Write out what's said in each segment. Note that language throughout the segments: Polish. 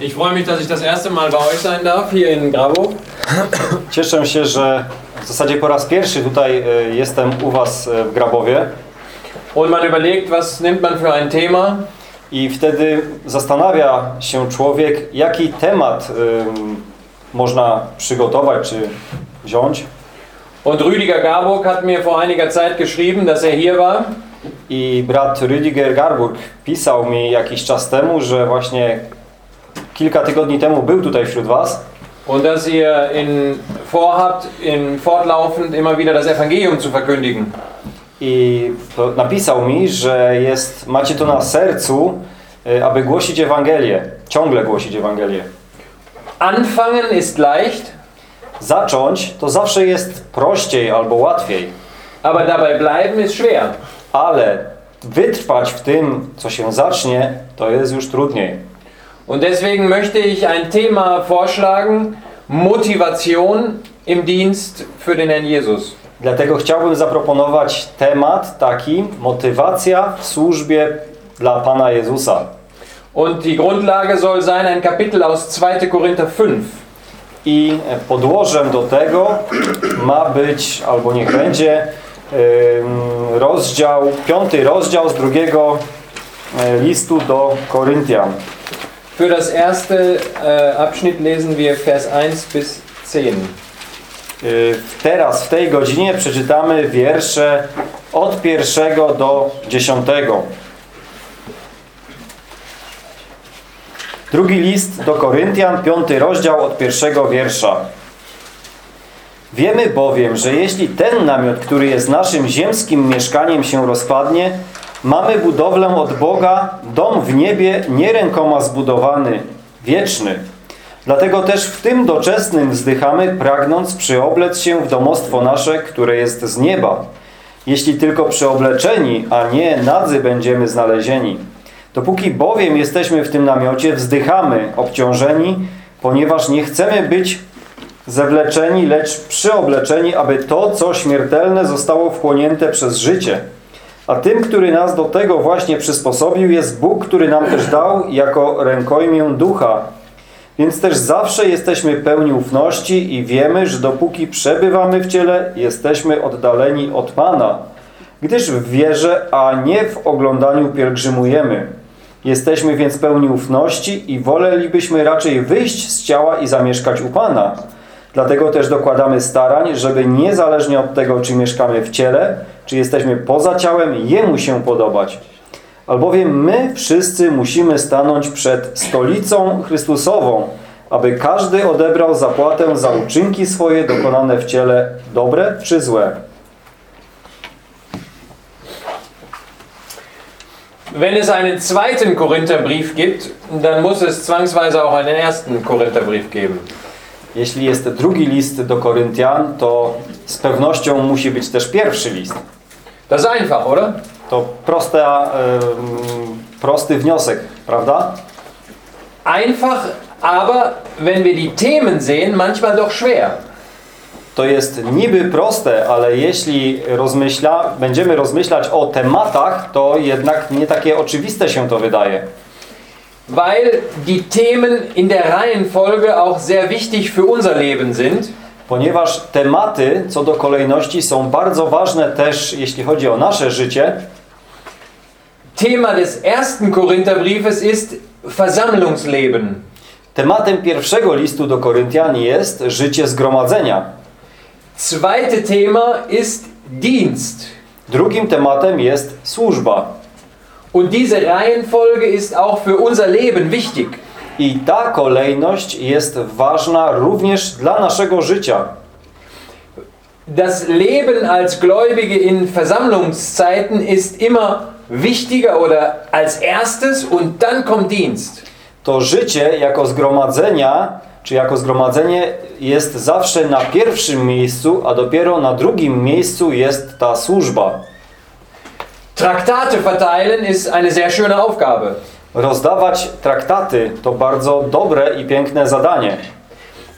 Ich freue mich, dass ich das erste Mal bei euch sein darf, hier in Grabo. Cieszę się, że w zasadzie po raz pierwszy tutaj e, jestem u Was e, w Grabowie Und man überlegt, was nimmt man für ein Thema. i wtedy zastanawia się człowiek, jaki temat ym, można przygotować czy wziąć. Und Rüdiger Garburg hat mir vor einiger Zeit geschrieben, dass er hier war. I brat Rüdiger Garburg pisał mi jakiś czas temu, że właśnie kilka tygodni temu był tutaj wśród Was Und dass ihr in, vorhabt, in fortlaufend immer wieder das Evangelium zu verkündigen. i napisał mi, że jest, macie to na sercu, y, aby głosić Ewangelię, ciągle głosić Ewangelię. Anfangen ist leicht, Zacząć to zawsze jest prościej albo łatwiej, aber dabei bleiben ist schwer. ale wytrwać w tym, co się zacznie, to jest już trudniej. Und deswegen möchte ich ein Thema vorschlagen, Motivation im Dienst für den Herrn Jesus. Dlatego chciałbym zaproponować temat taki, motywacja w służbie dla Pana Jezusa. Und die Grundlage soll sein ein Kapitel aus 2. Korinther 5. I podłożem do tego ma być, albo niech będzie, rozdział, piąty rozdział z drugiego e, listu do Koryntian. Für das erste äh, Abschnitt lesen wir Vers 1 bis 10. Y, Teraz, w tej godzinie przeczytamy wiersze od pierwszego do dziesiątego. Drugi list do Koryntian, piąty rozdział od pierwszego wiersza. Wiemy bowiem, że jeśli ten namiot, który jest naszym ziemskim mieszkaniem się rozpadnie, mamy budowlę od Boga, dom w niebie nie rękoma zbudowany, wieczny. Dlatego też w tym doczesnym wzdychamy, pragnąc przyoblec się w domostwo nasze, które jest z nieba. Jeśli tylko przeobleczeni, a nie nadzy będziemy znalezieni. Dopóki bowiem jesteśmy w tym namiocie, wzdychamy, obciążeni, ponieważ nie chcemy być zewleczeni, lecz przyobleczeni, aby to, co śmiertelne, zostało wchłonięte przez życie. A tym, który nas do tego właśnie przysposobił, jest Bóg, który nam też dał jako rękojmię ducha. Więc też zawsze jesteśmy pełni ufności i wiemy, że dopóki przebywamy w ciele, jesteśmy oddaleni od Pana. Gdyż w wierze, a nie w oglądaniu pielgrzymujemy. Jesteśmy więc pełni ufności i wolelibyśmy raczej wyjść z ciała i zamieszkać u Pana. Dlatego też dokładamy starań, żeby niezależnie od tego, czy mieszkamy w ciele, czy jesteśmy poza ciałem, Jemu się podobać. Albowiem my wszyscy musimy stanąć przed stolicą Chrystusową, aby każdy odebrał zapłatę za uczynki swoje dokonane w ciele, dobre czy złe. Wenn es einen zweiten Korintherbrief gibt, dann muss es zwangsweise auch einen ersten Korintherbrief geben. Jeśli jest drugi list do Koryntian, to z pewnością musi być też pierwszy list. Das ist einfach, oder? To prosta, em, prosty wniosek, prawda? Einfach, aber wenn wir die Themen sehen, manchmal doch schwer. To jest niby proste, ale jeśli rozmyśla, będziemy rozmyślać o tematach, to jednak nie takie oczywiste się to wydaje. Weil die Themen in der Reihenfolge auch sehr wichtig für unser Leben sind. Ponieważ tematy co do kolejności są bardzo ważne też, jeśli chodzi o nasze życie. Thema des ersten Korintherbriefes ist Versammlungsleben. Tematem pierwszego listu do Koryntian jest życie zgromadzenia. Zweite Thema ist Dienst. Drugim tematem jest służba. Und diese Reihenfolge ist auch für unser Leben wichtig. I ta kolejność jest ważna również dla naszego życia. Das Leben als Gläubige in Versammlungszeiten ist immer wichtiger oder als erstes und dann kommt Dienst. To życie jako zgromadzenia, czy jako zgromadzenie jest zawsze na pierwszym miejscu, a dopiero na drugim miejscu jest ta służba. Traktate verteilen ist eine sehr schöne Aufgabe. Rozdawać traktaty to bardzo dobre i piękne zadanie.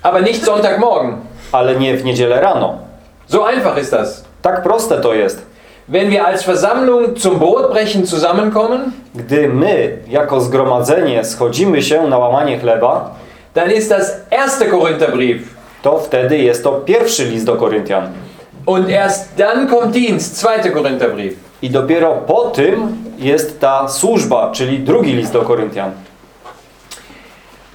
Aber nicht Sonntagmorgen. ale nie w niedzielę rano. So einfach ist das. Tak proste to jest. Wenn wir als Versammlung zum Brotbrechen zusammenkommen, Gdy my, jako zgromadzenie, schodzimy się na łamanie chleba, dann ist das erste Korintherbrief. to wtedy jest to pierwszy list do Koryntian. Und erst dann kommt Dienst, zweiter Korintherbrief. I dopiero po tym jest ta służba, czyli drugi list do Koryntian.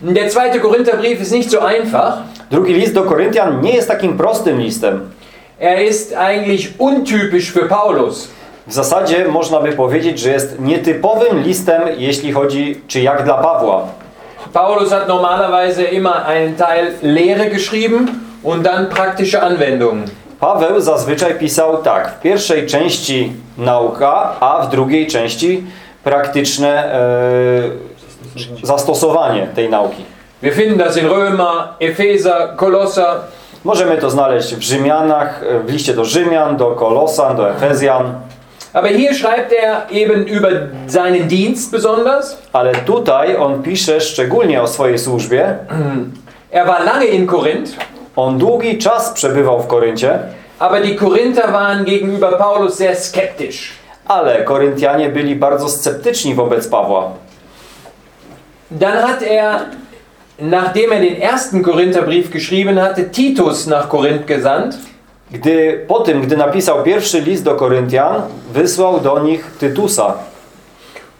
Der zweite Korintherbrief ist nicht so einfach. Drugi list do Koryntian nie jest takim prostym listem. Er ist eigentlich untypisch für Paulus. W zasadzie można by powiedzieć, że jest nietypowym listem, jeśli chodzi, czy jak dla Pawła. Paulus hat normalerweise immer einen Teil Lehre geschrieben und dann praktische Anwendungen. Paweł zazwyczaj pisał tak, w pierwszej części nauka, a w drugiej części praktyczne e, zastosowanie tej nauki. Wir finden das in Römer, Epheser, Kolosser. Możemy to znaleźć w Rzymianach, e, w liście do Rzymian, do Kolosan, do Efezjan, Aber hier schreibt er eben über seinen Dienst besonders. ale tutaj on pisze szczególnie o swojej służbie. Er war lange in Korinth, On długi czas przebywał w Koryncie, aber die Korinther waren gegenüber Paulus sehr skeptisch. ale Koryntianie byli bardzo sceptyczni wobec Pawła. Dann hat er, nachdem er den ersten Korintherbrief geschrieben hatte, Titus nach Korinth gesandt. Gdy, po tym, gdy napisał pierwszy list do Koryntian, wysłał do nich Tytusa.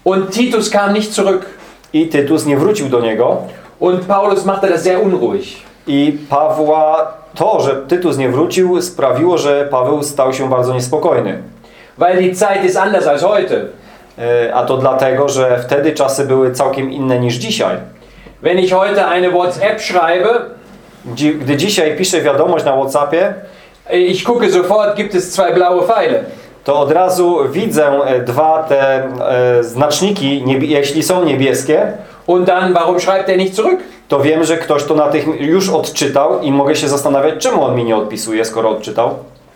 Und Titus kam nicht zurück. I Tytus nie wrócił do niego. Und Paulus machte das sehr unruhig. I Pawła, to, że Tytus nie wrócił, sprawiło, że Paweł stał się bardzo niespokojny. Weil die Zeit ist anders als heute. E, A to dlatego, że wtedy czasy były całkiem inne niż dzisiaj. Wenn ich heute eine WhatsApp schreibe, Gdy dzisiaj piszę wiadomość na Whatsappie, ich gucke sofort, gibt es zwei blaue Pfeile. to od razu widzę e, dwa te e, znaczniki, jeśli są niebieskie, Und dann, warum schreibt er nicht zurück? to wiem, że ktoś to natychmiast już odczytał i mogę się zastanawiać, czemu on mi nie odpisuje, skoro odczytał.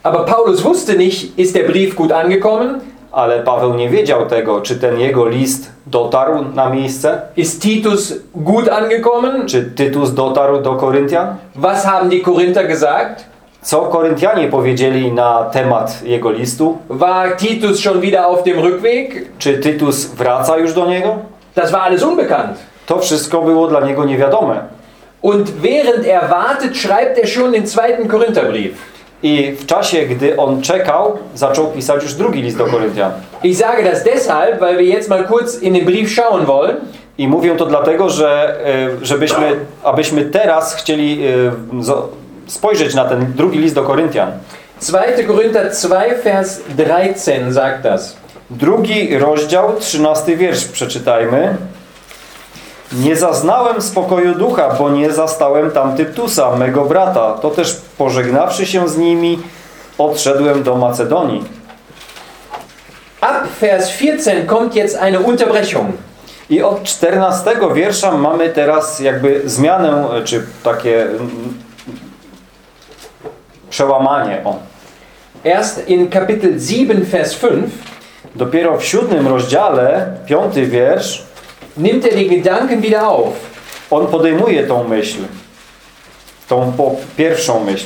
Aber Paulus wusste nicht, ist der Brief gut angekommen? Ale Paweł nie wiedział tego, czy ten jego list dotarł na miejsce, Ist Titus gut angekommen? czy Tytus dotarł do Koryntian. Was haben die Korinther gesagt? Co Koryntianie powiedzieli na temat jego listu? War Titus schon wieder auf dem Rückweg? Czy Tytus wraca już do niego? Das war alles unbekannt. To wszystko było dla niego niewiadome. Und während er wartet, schreibt er schon den zweiten Korintherbrief. I w czasie, gdy on czekał, zaczął pisać już drugi list do Koryntian. Ich sage das deshalb, weil wir jetzt mal kurz in den Brief schauen wollen. I mówię to dlatego, że e, żebyśmy, abyśmy teraz chcieli e, spojrzeć na ten drugi list do Koryntian. 2. Korinther 2, Vers 13 sagt das. Drugi rozdział, trzynasty wiersz przeczytajmy. Nie zaznałem spokoju ducha, bo nie zastałem tam Tytusa, mego brata. To też pożegnawszy się z nimi, odszedłem do Macedonii. Ab Vers 14 kommt jetzt eine Unterbrechung. I od 14 wiersza mamy teraz jakby zmianę, czy takie przełamanie. O. Erst in Kapitel 7, Vers 5 Dopiero w siódmym rozdziale, piąty wiersz, nimmt er die Gedanken wieder auf. on podejmuje tą myśl. Tą po, pierwszą myśl.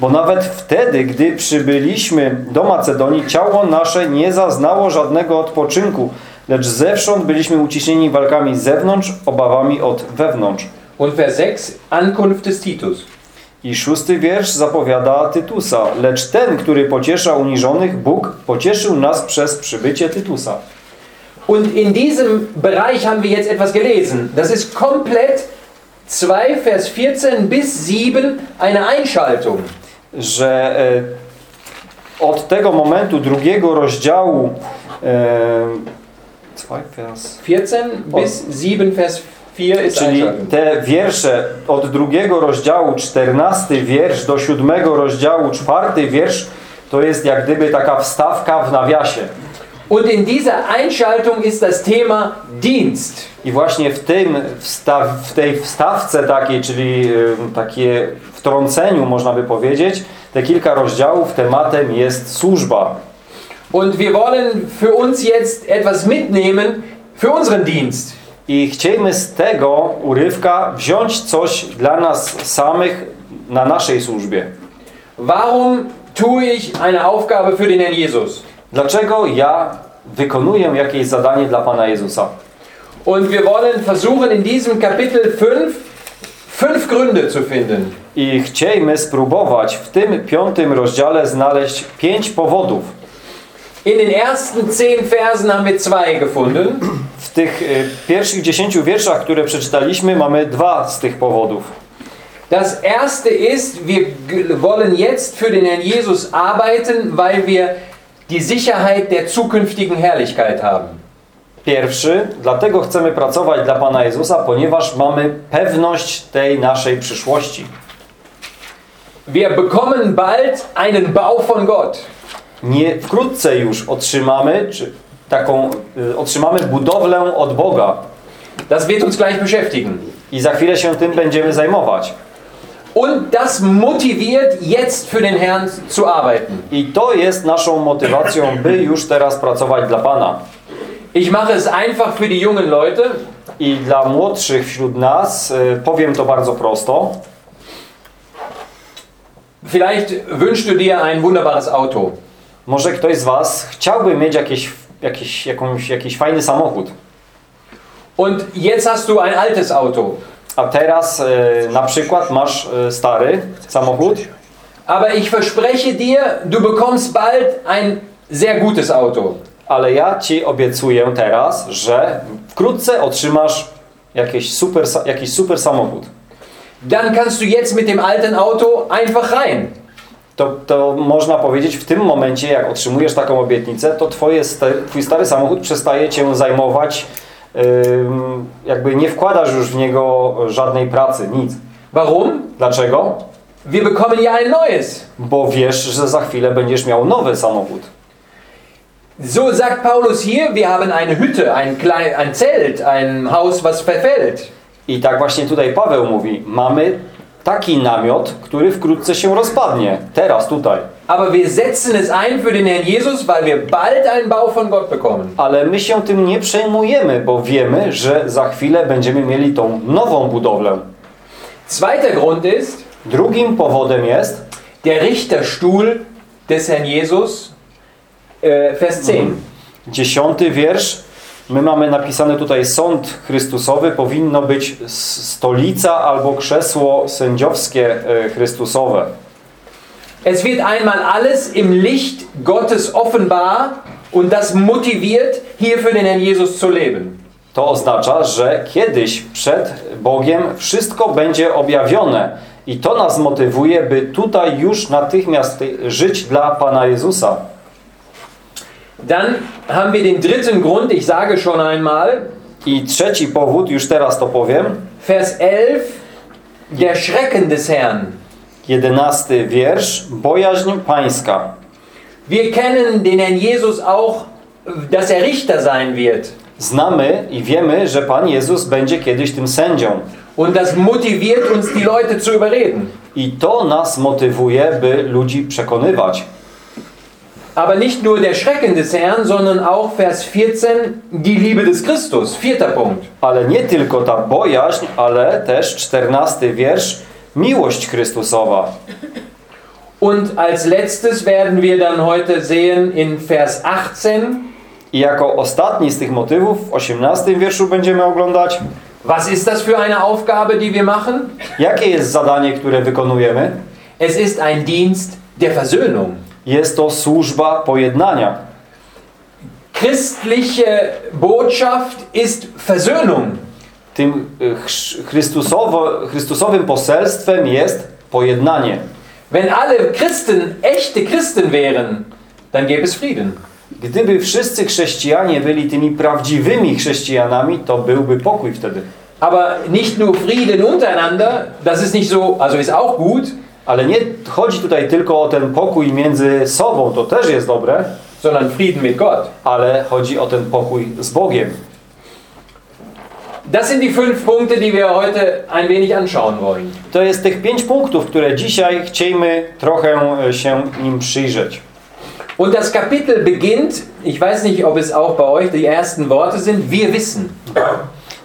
Bo nawet wtedy, gdy przybyliśmy do Macedonii, ciało nasze nie zaznało żadnego odpoczynku, lecz zewsząd byliśmy uciśnieni walkami z zewnątrz, obawami od wewnątrz. Und Vers 6, Ankunft des Titus. I szósty wiersz zapowiada Tytusa. Lecz ten, który pociesza uniżonych, Bóg pocieszył nas przez przybycie Tytusa. Und in diesem Bereich haben wir jetzt etwas gelesen. Das ist komplett 2, Vers 14 bis 7 eine Einschaltung. Że e, od tego momentu drugiego rozdziału e, zwei Vers, 14 bis 7, Vers 4 ist czyli te wiersze od drugiego rozdziału, czternasty wiersz do siódmego rozdziału, czwarty wiersz, to jest jak gdyby taka wstawka w nawiasie. Und in dieser Einschaltung ist das Thema Dienst. I właśnie w, tym wstaw, w tej wstawce takiej, czyli y, takie wtrąceniu można by powiedzieć, te kilka rozdziałów tematem jest służba. Und wir wollen für uns jetzt etwas mitnehmen für unseren Dienst. I chcielibyśmy z tego urywka wziąć coś dla nas samych na naszej służbie. Warum tue ich eine Aufgabe für den Herrn Jesus? Dlaczego ja wykonuję jakieś zadanie dla Pana Jezusa? Und wir wollen versuchen in diesem Kapitel 5 fünf Gründe zu finden. I chciejmy spróbować w tym piątym rozdziale znaleźć pięć powodów. In den ersten zehn Versen haben wir zwei gefunden. W tych y, pierwszych dziesięciu wierszach, które przeczytaliśmy, mamy dwa z tych powodów. Das erste ist, wir wollen jetzt für den Herrn Jesus arbeiten, weil wir die Sicherheit der zukünftigen Herrlichkeit haben. Pierwszy, dlatego chcemy pracować dla Pana Jezusa, ponieważ mamy pewność tej naszej przyszłości. Wir bekommen bald einen Bau von Gott. Nie wkrótce już otrzymamy, czy taką, y, otrzymamy budowlę od Boga Das wird uns gleich beschäftigen. i za chwilę się tym będziemy zajmować. Und das motiviert, jetzt für den Herrn zu arbeiten. I to jest naszą motywacją, by już teraz pracować dla Pana. Ich mache es einfach für die jungen Leute. I dla młodszych wśród nas y, powiem to bardzo prosto. Vielleicht wünschst du dir ein wunderbares Auto. Może ktoś z Was chciałby mieć jakieś, jakieś, jakąś, jakiś fajny samochód. Und jetzt hast du ein altes Auto. A teraz y, na przykład masz y, stary samochód, Aber ich verspreche dir, du bekommst bald ein sehr gutes Auto. ale ja Ci obiecuję teraz, że wkrótce otrzymasz jakieś super, jakiś super samochód. Dann kannst du jetzt mit dem alten Auto einfach rein. To, to można powiedzieć w tym momencie, jak otrzymujesz taką obietnicę, to twoje Twój stary samochód przestaje Cię zajmować, jakby nie wkładasz już w niego żadnej pracy, nic. Warum? Dlaczego? Wir bekommen ja ein neues. Bo wiesz, że za chwilę będziesz miał nowy samochód. So sagt Paulus hier, wir haben eine Hütte, ein, klein, ein Zelt, ein Haus, was verfällt. I tak właśnie tutaj Paweł mówi, mamy taki namiot, który wkrótce się rozpadnie. Teraz, tutaj. Aber wir setzen es ein für den Herrn Jesus, weil wir bald einen Bau von Gott bekommen. Ale my się tym nie przejmujemy, bo wiemy, że za chwilę będziemy mieli tą nową budowlę. Zweiter Grund ist, Drugim powodem jest der Richterstuhl des Herrn Jesus, äh, Vers 10. dziesiąty wiersz. My mamy napisane tutaj sąd Chrystusowy, powinno być stolica albo krzesło sędziowskie e, Chrystusowe. Es wird einmal alles im Licht Gottes offenbar und das motiviert, hier für den Herrn Jesus zu leben. To oznacza, że kiedyś przed Bogiem wszystko będzie objawione i to nas motywuje, by tutaj już natychmiast żyć dla Pana Jezusa. Dann haben wir den dritten Grund, ich sage schon einmal, I trzeci powód, już teraz to powiem, Vers 11, der Schrecken des Herrn. jedenasty wiersz, bojaźń pańska. Wir kennen den Herrn Jesus auch, dass er Richter sein wird. Znamy i wiemy, że Pan Jezus będzie kiedyś tym sędzią. Und das motiviert uns, die Leute zu überreden. I to nas motywuje, by ludzi przekonywać. Aber nicht nur der Schrecken des Herrn, sondern auch Vers 14, die Liebe des Christus. Vierter Punkt. Ale nie tylko ta bojaźń, ale też czternasty wiersz, miłość Chrystusowa. Und als letztes werden wir dann heute sehen in Vers 18, I jako ostatni z tych motywów w 18 wierszu będziemy oglądać, was ist das für eine Aufgabe, die wir machen? jakie jest zadanie, które wykonujemy. Es ist ein Dienst der Versöhnung. Jest to służba pojednania. Christliche Botschaft ist Versöhnung. Tym y, Chrystusowo, Chrystusowym poselstwem jest pojednanie. Wenn alle Christen echte Christen wären, dann gäbe es Frieden. Gdyby wszyscy chrześcijanie byli tymi prawdziwymi chrześcijanami, to byłby pokój wtedy. Aber nicht nur Frieden untereinander, das ist nicht so, also ist auch gut, Ale nie chodzi tutaj tylko o ten pokój między sobą, to też jest dobre, sondern Frieden mit Gott. ale chodzi o ten pokój z Bogiem. Das sind die fünf Punkte, die wir heute ein wenig anschauen wollen. To jest tych pięć punktów, które dzisiaj chcielibyśmy trochę e, się nim przyjrzeć. Und das Kapitel beginnt, ich weiß nicht, ob es auch bei euch die ersten Worte sind, wir wissen.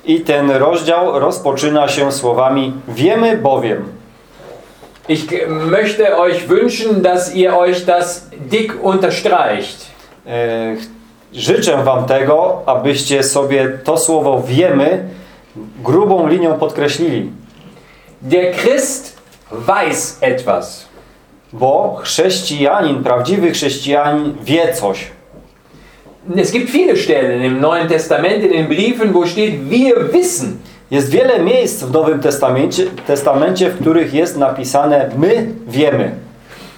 I ten rozdział rozpoczyna się słowami Wiemy bowiem. Ich möchte euch wünschen, dass ihr euch das dick unterstreicht. E, Życzę Wam tego, abyście sobie to słowo wiemy grubą linią podkreślili. Der Christ weiß etwas. Bo chrześcijanin, prawdziwy chrześcijanin wie coś. Es gibt viele Stellen im Neuen Testament, in den Briefen, wo steht, wir wissen. Jest wiele miejsc w Nowym Testamencie, Testamencie, w których jest napisane my wiemy.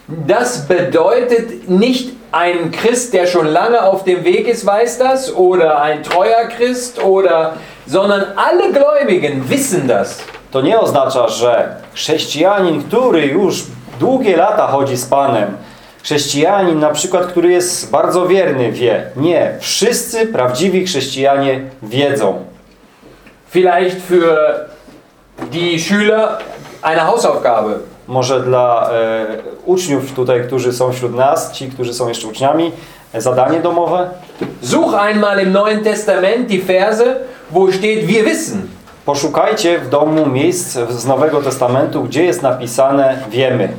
Das bedeutet nicht ein Christ, der schon lange auf dem Weg ist, weiß das, oder ein treuer Christ, oder, sondern alle Gläubigen wissen das. To nie oznacza, że chrześcijanin, który już długie lata chodzi z Panem, chrześcijanin na przykład, który jest bardzo wierny, wie. Nie. Wszyscy prawdziwi chrześcijanie wiedzą. Vielleicht für die Schüler eine Hausaufgabe. Może dla e, uczniów tutaj, którzy są wśród nas, ci, którzy są jeszcze uczniami, e, zadanie domowe. Such einmal im Neuen Testament die Verse, wo steht, wir wissen. Poszukajcie w domu miejsc z Nowego Testamentu, gdzie jest napisane wiemy.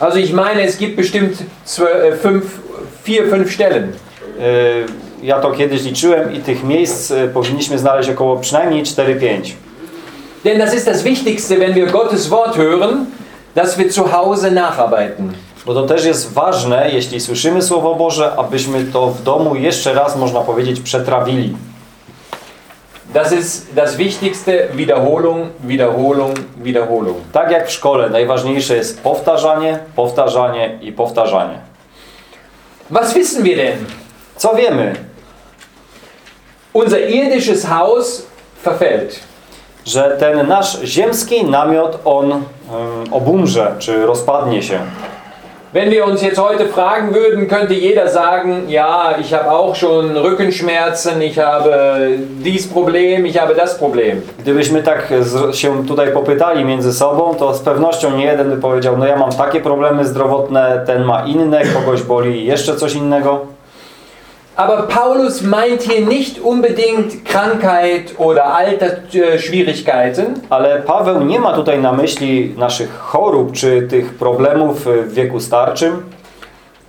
Also ich meine, es gibt bestimmt zwölf, äh, fünf, vier, fünf Stellen. E, Ja to kiedyś liczyłem i tych miejsc e, powinniśmy znaleźć około przynajmniej 4-5. Denn das ist das Wichtigste, wenn wir Gottes Wort hören, dass wir zu Hause nacharbeiten. Bo to też jest ważne, jeśli słyszymy Słowo Boże, abyśmy to w domu jeszcze raz, można powiedzieć, przetrawili. Das ist das Wichtigste, Wiederholung, Wiederholung, Wiederholung. Tak jak w szkole, najważniejsze jest powtarzanie, powtarzanie i powtarzanie. Was wissen wir denn? Co wiemy? Unser irdisches Haus verfällt. Że ten nasz ziemski namiot, on um, obumrze, czy rozpadnie się. Wenn wir uns jetzt heute fragen würden, könnte jeder sagen, ja, ich habe auch schon Rückenschmerzen, ich habe dies Problem, ich habe das Problem. Gdybyśmy tak się tutaj popytali między sobą, to z pewnością nie jeden by powiedział, no ja mam takie problemy zdrowotne, ten ma inne, kogoś boli jeszcze coś innego. Aber Paulus meint hier nicht unbedingt Krankheit oder Altersschwierigkeiten, Ale Paweł nie ma tutaj na myśli naszych chorób czy tych problemów w wieku starczym.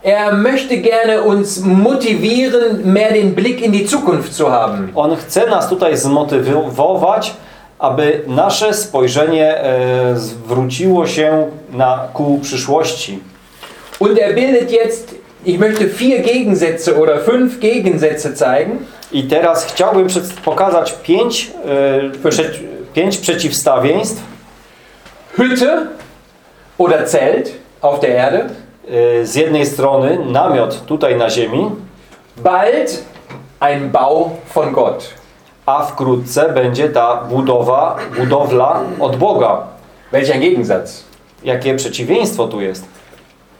Er möchte gerne uns motivieren, mehr den Blick in die Zukunft zu haben. On chce nas tutaj zmotywować, aby nasze spojrzenie e, zwróciło się na ku przyszłości. Und er bildet jetzt, ich möchte vier Gegensätze oder fünf Gegensätze zeigen. I teraz chciałbym pokazać pięć, e, prze, pięć przeciwstawieństw Hütte oder Zelt auf der Erde, e, z jednej strony namiot tutaj na ziemi, bald ein Bau von Gott. a wkrótce będzie ta budowa, budowla od Boga. Welch ein Gegensatz. Jakie przeciwieństwo tu jest?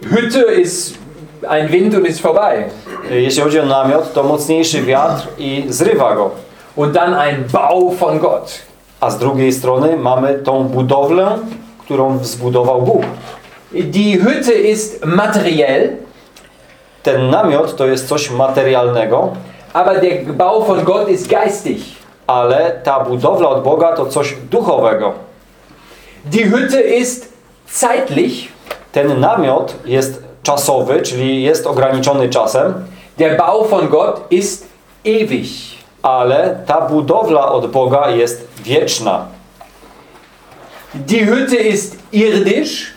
Hütte ist ein Wind und ist vorbei. E, Jeśli chodzi o namiot, to mocniejszy wiatr i zrywa go. Und dann ein Bau von Gott. A z drugiej strony mamy tą budowlę, którą zbudował Bóg. Die Hütte ist materiell, Ten namiot to jest coś materialnego, aber der Bau von Gott ist geistig. ale ta budowla od Boga to coś duchowego. Die Hütte ist zeitlich, Ten namiot jest czasowy, czyli jest ograniczony czasem, der Bau von Gott ist ewig. ale ta budowla od Boga jest wieczna. Die Hütte ist irdisch,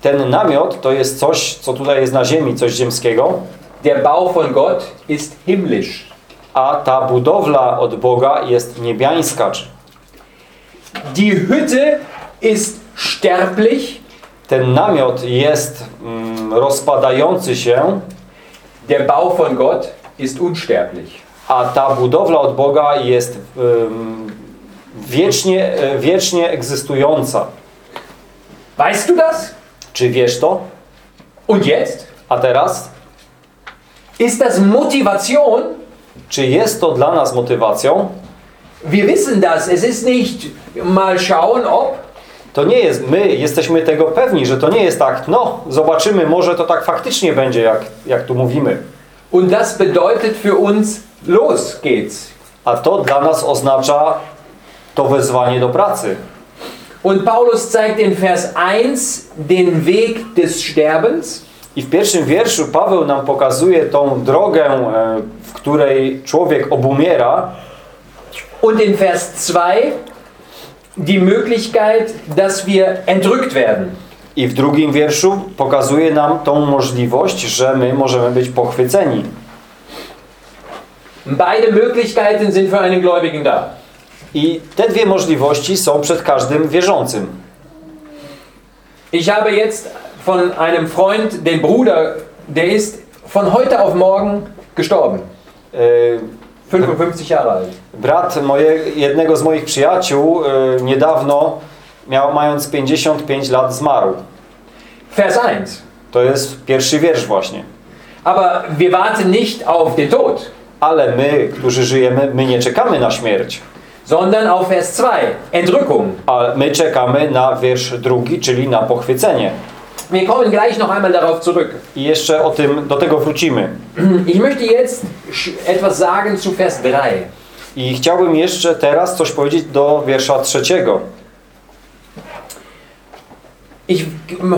Ten namiot to jest coś, co tutaj jest na ziemi, coś ziemskiego, der Bau von Gott ist himmlisch. a ta budowla od Boga jest niebiańska. Die Hütte ist sterblich, Ten namiot jest mm, rozpadający się, der Bau von Gott ist unsterblich. a ta budowla od Boga jest ym, wiecznie, e, wiecznie egzystująca. Weißt du das? Czy wiesz to? Und jetzt? A teraz? Ist das Motivation? Czy jest to dla nas motywacją? Wir wissen das. Es ist nicht mal schauen, ob. To nie jest, my jesteśmy tego pewni, że to nie jest tak, no zobaczymy, może to tak faktycznie będzie, jak, jak tu mówimy. Und das bedeutet für uns, los geht's. A to dla nas oznacza to wezwanie do pracy. Und Paulus zeigt in Vers 1 den Weg des Sterbens. I w pierwszym wierszu Paweł nam pokazuje tą drogę, e, w której człowiek obumiera, Und in Vers 2 die Möglichkeit, dass wir entrückt werden. i w drugim wierszu pokazuje nam tą możliwość, że my możemy być pochwyceni. Beide Möglichkeiten sind für einen Gläubigen da. I te dwie możliwości są przed każdym wierzącym. Ich habe jetzt von einem Freund, den Bruder, der ist von heute auf morgen gestorben. E, 55 Jahre alt. Brat moje, jednego z moich przyjaciół e, niedawno, miał, mając 55 lat, zmarł. Vers 1. To jest pierwszy wiersz właśnie. Aber wir warten nicht auf den Tod, Ale my, którzy żyjemy, my nie czekamy na śmierć, sondern auf Vers 2, Entrückung. ale my czekamy na wiersz drugi, czyli na pochwycenie. Wir kommen gleich noch einmal darauf zurück. I jeszcze o tym, do tego wrócimy. Ich möchte jetzt etwas sagen zu Vers 3. I chciałbym jeszcze teraz coś powiedzieć do wiersza trzeciego. Ich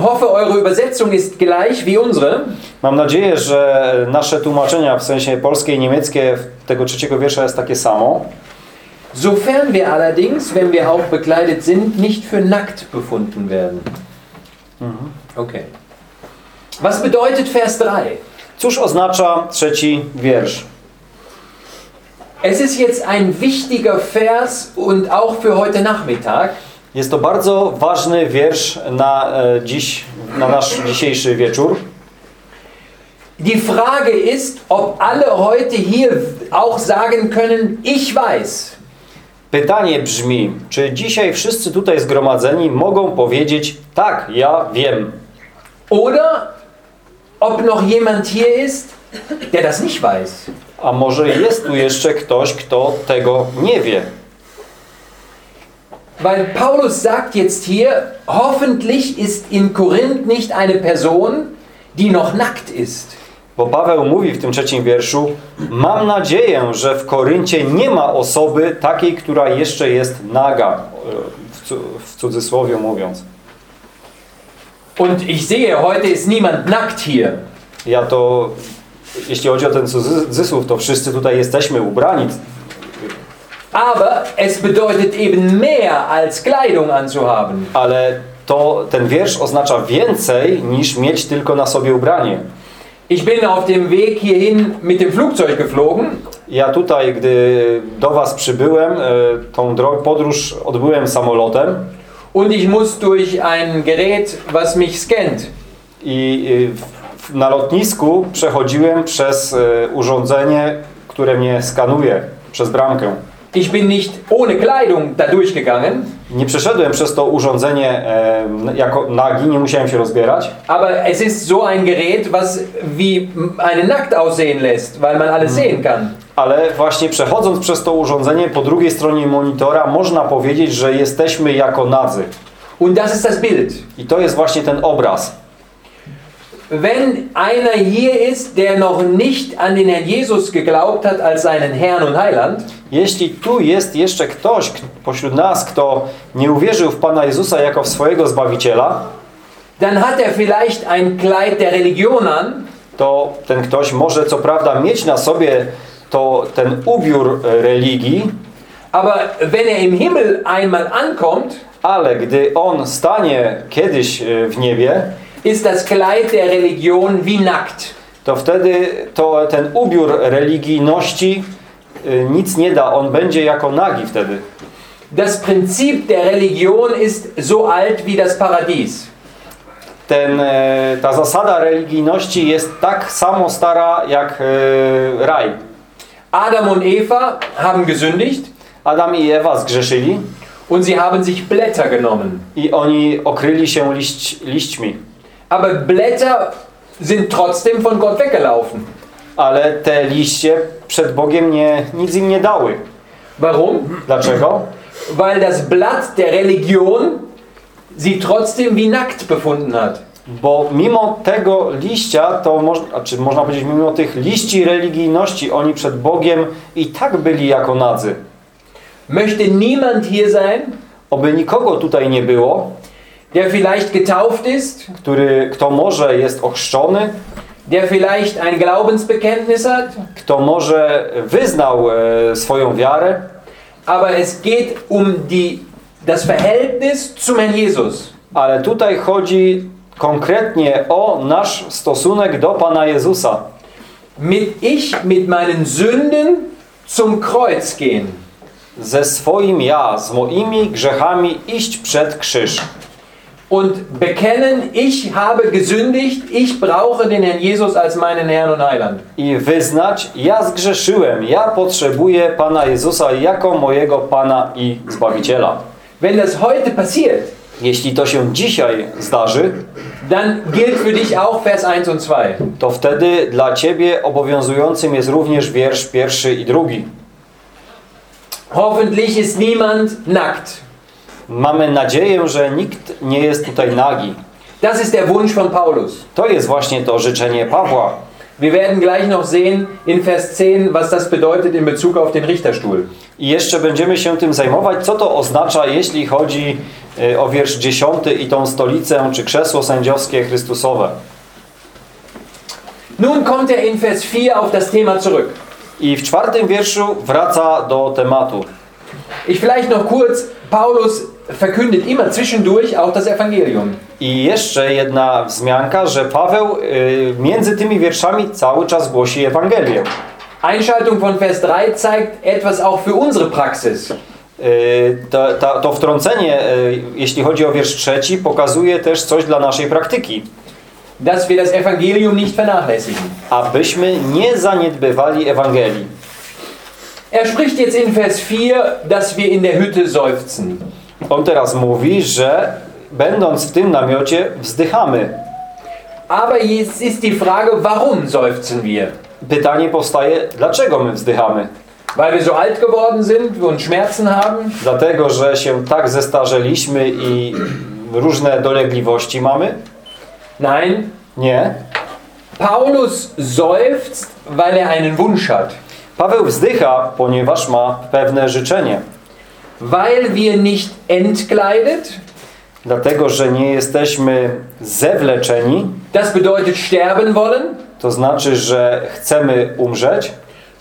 hoffe, eure Übersetzung ist gleich wie unsere. Mam nadzieję, że nasze tłumaczenia w sensie polskie i niemieckie tego trzeciego wiersza jest takie samo. Sofern wir allerdings, wenn wir auch bekleidet sind, nicht für nackt befunden werden. Okay. Was bedeutet Vers 3? Cóż oznacza trzeci wiersz? Es ist jetzt ein wichtiger Vers und auch für heute Nachmittag. Jest to bardzo ważny wiersz na e, dziś, na nasz dzisiejszy wieczór. Die Frage ist, ob alle heute hier auch sagen können, ich weiß. Pytanie brzmi, czy dzisiaj wszyscy tutaj zgromadzeni mogą powiedzieć, tak, ja wiem. Oder ob noch jemand hier ist, der das nicht weiß. A może jest tu jeszcze ktoś, kto tego nie wie? Weil Paulus sagt jetzt hier, hoffentlich ist in Korinth nicht eine Person, die noch nackt ist. Bo Paweł mówi w tym trzecim wierszu, mam nadzieję, że w Koryncie nie ma osoby takiej, która jeszcze jest naga, w cudzysłowie mówiąc. Und ich sehe, heute ist niemand nackt hier. Ja to, jeśli chodzi o ten cudzysłów, to wszyscy tutaj jesteśmy ubrani. Aber es bedeutet eben mehr als Kleidung anzuhaben. Ale to, ten wiersz oznacza więcej niż mieć tylko na sobie ubranie. Ich bin auf dem Weg hierhin mit dem Flugzeug geflogen Ja tutaj, gdy do Was przybyłem, e, tą drogę, podróż odbyłem samolotem und ich muss durch ein Gerät, was mich scannt. i e, na lotnisku przechodziłem przez e, urządzenie, które mnie skanuje przez bramkę. Ich bin nicht ohne Kleidung da durchgegangen, Nie przeszedłem przez to urządzenie e, jako nagi, nie musiałem się rozbierać, aber es ist so ein Gerät, was wie eine nackt aussehen lässt, weil man alles sehen kann. ale właśnie przechodząc przez to urządzenie po drugiej stronie monitora można powiedzieć, że jesteśmy jako nadzy. Und das ist das Bild. I to jest właśnie ten obraz. Wenn einer hier ist, der noch nicht an den Herrn Jesus geglaubt hat als seinen Herrn und Heiland, Jeśli tu jest jeszcze ktoś pośród nas, kto nie uwierzył w Pana Jezusa jako w swojego Zbawiciela, dann hat er vielleicht ein Kleid der Religion an, to ten ktoś może co prawda mieć na sobie to, ten ubiór e, religii, aber wenn er im Himmel einmal ankommt, ale gdy on stanie kiedyś e, w niebie, ist das Kleid der Religion wie nackt. to wtedy to, ten ubiór religijności e, nic nie da. On będzie jako nagi wtedy. Das Prinzip der Religion ist so alt wie das Paradies. Ten, e, ta zasada religijności jest tak samo stara jak e, raj. Adam und Eva haben gesündigt Adam i Ewa zgrzeszyli und sie haben sich Blätter genommen. i oni okryli się liść, liśćmi. Aber Blätter sind trotzdem von Gott weggelaufen. Ale te liście przed Bogiem nie, nic im nie dały. Warum? Dlaczego? Weil das Blatt der Religion sie trotzdem wie nackt befunden hat. Bo mimo tego liścia, to można, czy można powiedzieć, mimo tych liści religijności, oni przed Bogiem i tak byli jako nadzy. Möchte niemand hier sein, Oby nikogo tutaj nie było, der vielleicht getauft ist, który, kto może jest ochrzczony, der vielleicht ein Glaubensbekenntnis hat, kto może wyznał e, swoją wiarę, aber es geht um die, das Verhältnis zum Herrn Jesus. ale tutaj chodzi konkretnie o nasz stosunek do Pana Jezusa. Mit ich mit meinen Sünden zum Kreuz gehen. Ze swoim ja, z moimi grzechami iść przed krzyż. Und bekennen, ich habe gesündigt, ich brauche den Herrn Jesus als meinen Herrn und Heiland. I wyznać, ja zgrzeszyłem, ja potrzebuję Pana Jezusa jako mojego Pana i Zbawiciela. Wenn das heute passiert, Jeśli to się dzisiaj zdarzy, dann gilt für dich auch Vers 1 und 2. to wtedy dla Ciebie obowiązującym jest również wiersz pierwszy i drugi. Hoffentlich ist niemand nackt. Mamy nadzieję, że nikt nie jest tutaj nagi. Das ist der Wunsch von Paulus. To jest właśnie to życzenie Pawła. Wir werden gleich noch sehen in Vers 10, was das bedeutet in Bezug auf den Richterstuhl. I jeszcze będziemy się tym zajmować, co to oznacza, jeśli chodzi y, o wiersz 10 i tą stolicę, czy krzesło sędziowskie Chrystusowe. Nun kommt er in Vers 4 auf das Thema zurück. I w czwartym wierszu wraca do tematu. Ich vielleicht noch kurz, Paulus verkündet immer zwischendurch auch das Evangelium. I jeszcze jedna wzmianka, że Paweł y, między tymi wierszami cały czas głosi Ewangelię. Einschaltung von Vers 3 zeigt etwas auch für unsere Praxis. Y, to, ta, to wtrącenie, y, jeśli chodzi o wiersz trzeci, pokazuje też coś dla naszej praktyki. dass wir das Evangelium nicht vernachlässigen. Abyśmy nie zaniedbywali Ewangelii. Er spricht jetzt in Vers 4, dass wir in der Hütte seufzen. On teraz mówi, że będąc w tym namiocie wzdychamy. Aber jetzt ist die Frage, warum seufzen wir? Pytanie powstaje, dlaczego my wzdychamy? Weil wir so alt geworden sind und Schmerzen haben? Dlatego, że się tak zestarzeliśmy i różne dolegliwości mamy? Nein, Nie. Paulus seufzt, weil er einen Wunsch hat. Paweł wzdycha, ponieważ ma pewne życzenie. Weil wir nicht entkleidet, Dlatego, że nie jesteśmy zewleczeni, das bedeutet sterben wollen, to znaczy, że chcemy umrzeć,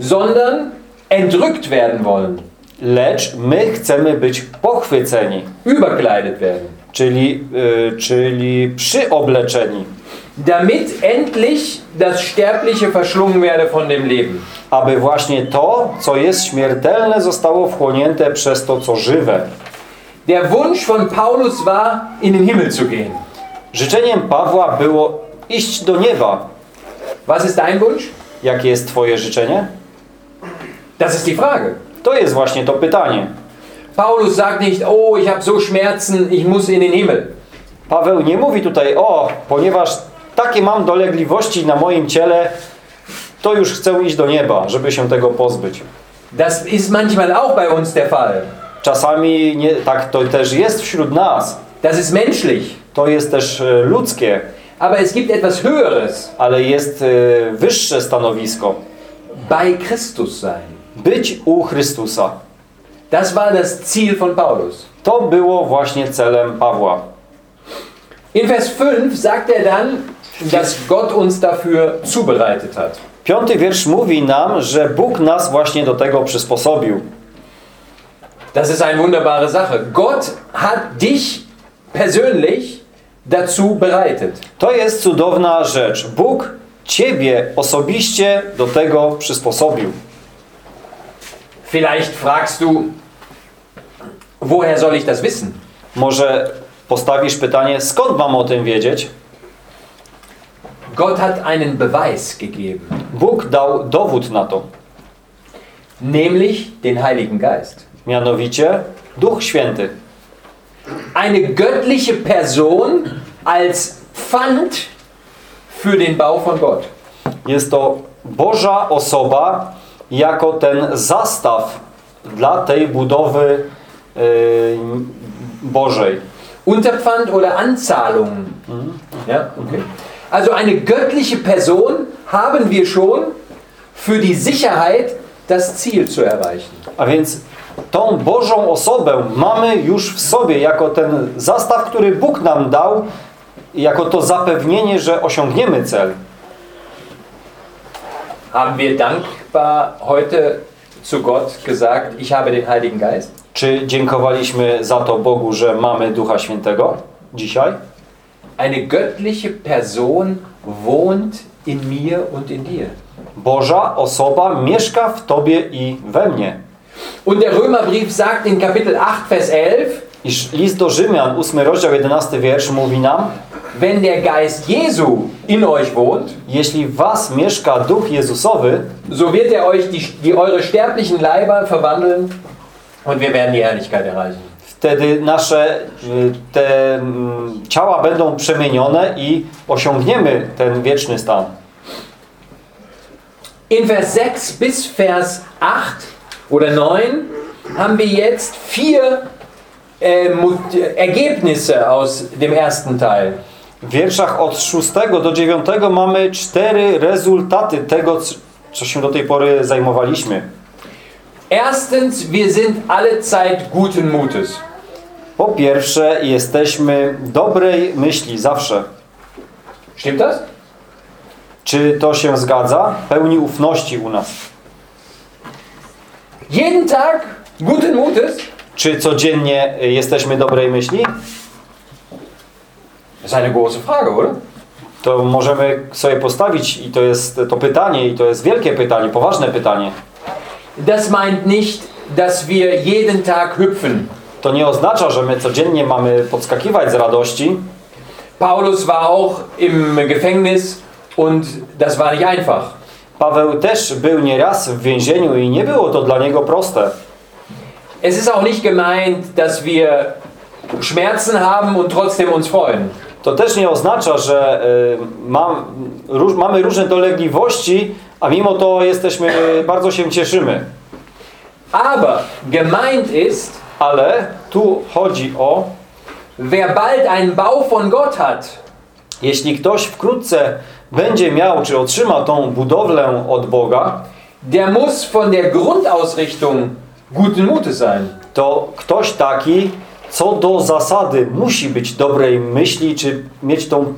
sondern entrückt werden wollen, lecz my chcemy być pochwyceni, überkleidet werden. czyli, y, czyli przyobleczeni, Damit endlich das Sterbliche verschlungen werde von dem Leben. aby właśnie to, co jest śmiertelne, zostało wchłonięte przez to, co żywe. Der Wunsch von Paulus war, in den Himmel zu gehen. Życzeniem Pawła było iść do nieba. Was ist dein Wunsch? Jakie jest Twoje życzenie? Das ist die Frage. To jest właśnie to pytanie. Paulus sagt nicht, oh, ich habe so Schmerzen, ich muss in den Himmel. Paweł nie mówi tutaj, o, ponieważ takie mam dolegliwości na moim ciele, to już chcę iść do nieba, żeby się tego pozbyć. Das ist manchmal auch bei uns der Fall. Czasami nie, tak to też jest wśród nas. Das ist menschlich. To jest też e, ludzkie, Aber es gibt etwas Höheres. ale jest e, wyższe stanowisko. Bei Christus sein. Być u Chrystusa. Das war das Ziel von Paulus. To było właśnie celem Pawła. In Vers 5 sagt er dann, dass Gott uns dafür zubereitet hat. Piąty wiersz mówi nam, że Bóg nas właśnie do tego przysposobił. Das ist eine wunderbare Sache. Gott hat dich persönlich dazu bereitet. To jest cudowna rzecz. Bóg Ciebie osobiście do tego przysposobił. Vielleicht fragst du, woher soll ich das wissen? Może postawisz pytanie, skąd mam o tym wiedzieć? Gott hat einen Beweis gegeben, Bóg dał dowód na to, nämlich den Heiligen Geist. mianowicie Duch Święty. Eine göttliche Person als Pfand für den Bau von Gott. Jest to Boża osoba jako ten zastaw dla tej budowy yy, Bożej. Unterpfand oder Anzahlung. Ja, okay. Also eine göttliche Person haben wir schon für die Sicherheit, das Ziel zu erreichen. A więc tą Bożą osobę mamy już w sobie jako ten zastaw, który Bóg nam dał, jako to zapewnienie, że osiągniemy cel. Haben wir dankbar heute zu Gott gesagt, ich habe den Heiligen Geist? Czy dziękowaliśmy za to Bogu, że mamy Ducha Świętego dzisiaj? Eine göttliche Person wohnt in mir und in dir. Boża osoba mieszka w Tobie i we mnie. Und der Römerbrief sagt in Kapitel 8, Vers 11, Iż list do Rzymian, 8 rozdział, 11 wiersz mówi nam wenn der Geist Jesu in euch wohnt, Jeśli was mieszka Duch Jezusowy, so wird er euch die, die eure sterblichen Leiber verwandeln und wir werden die Herrlichkeit erreichen. Wtedy nasze y, te mm, ciała będą przemienione i osiągniemy ten wieczny stan. In Vers 6 bis Vers 8 oder 9 haben wir jetzt vier äh, Ergebnisse aus dem ersten Teil. W wierszach od 6 do 9 mamy cztery rezultaty tego, co się do tej pory zajmowaliśmy. Erstens, wir sind alle Zeit guten Mutes. Po pierwsze, jesteśmy dobrej myśli zawsze. Stimmt das? Czy to się zgadza? Pełni ufności u nas. Jeden Tag guten Mutes? Czy codziennie jesteśmy dobrej myśli? Das eine große Frage, oder? To możemy sobie postawić i to jest to pytanie i to jest wielkie pytanie, poważne pytanie. Das meint nicht, dass wir jeden Tag hüpfen. To nie oznacza, że my codziennie mamy podskakiwać z radości. Paulus war auch im Gefängnis und das war nicht einfach. Paweł też był nieraz w więzieniu i nie było to dla niego proste. Es ist auch nicht gemeint, dass wir Schmerzen haben und trotzdem uns freuen. To też nie oznacza, że y, mam, róż, mamy różne dolegliwości, a mimo to jesteśmy, bardzo się cieszymy. Aber gemeint ist, Ale tu chodzi o, wer bald einen Bau von Gott hat, jeśli ktoś wkrótce będzie miał, czy otrzyma tą budowlę od Boga, der muss von der Grundausrichtung guten Mutes sein. to ktoś taki, co do zasady, musi być dobrej myśli, czy mieć tą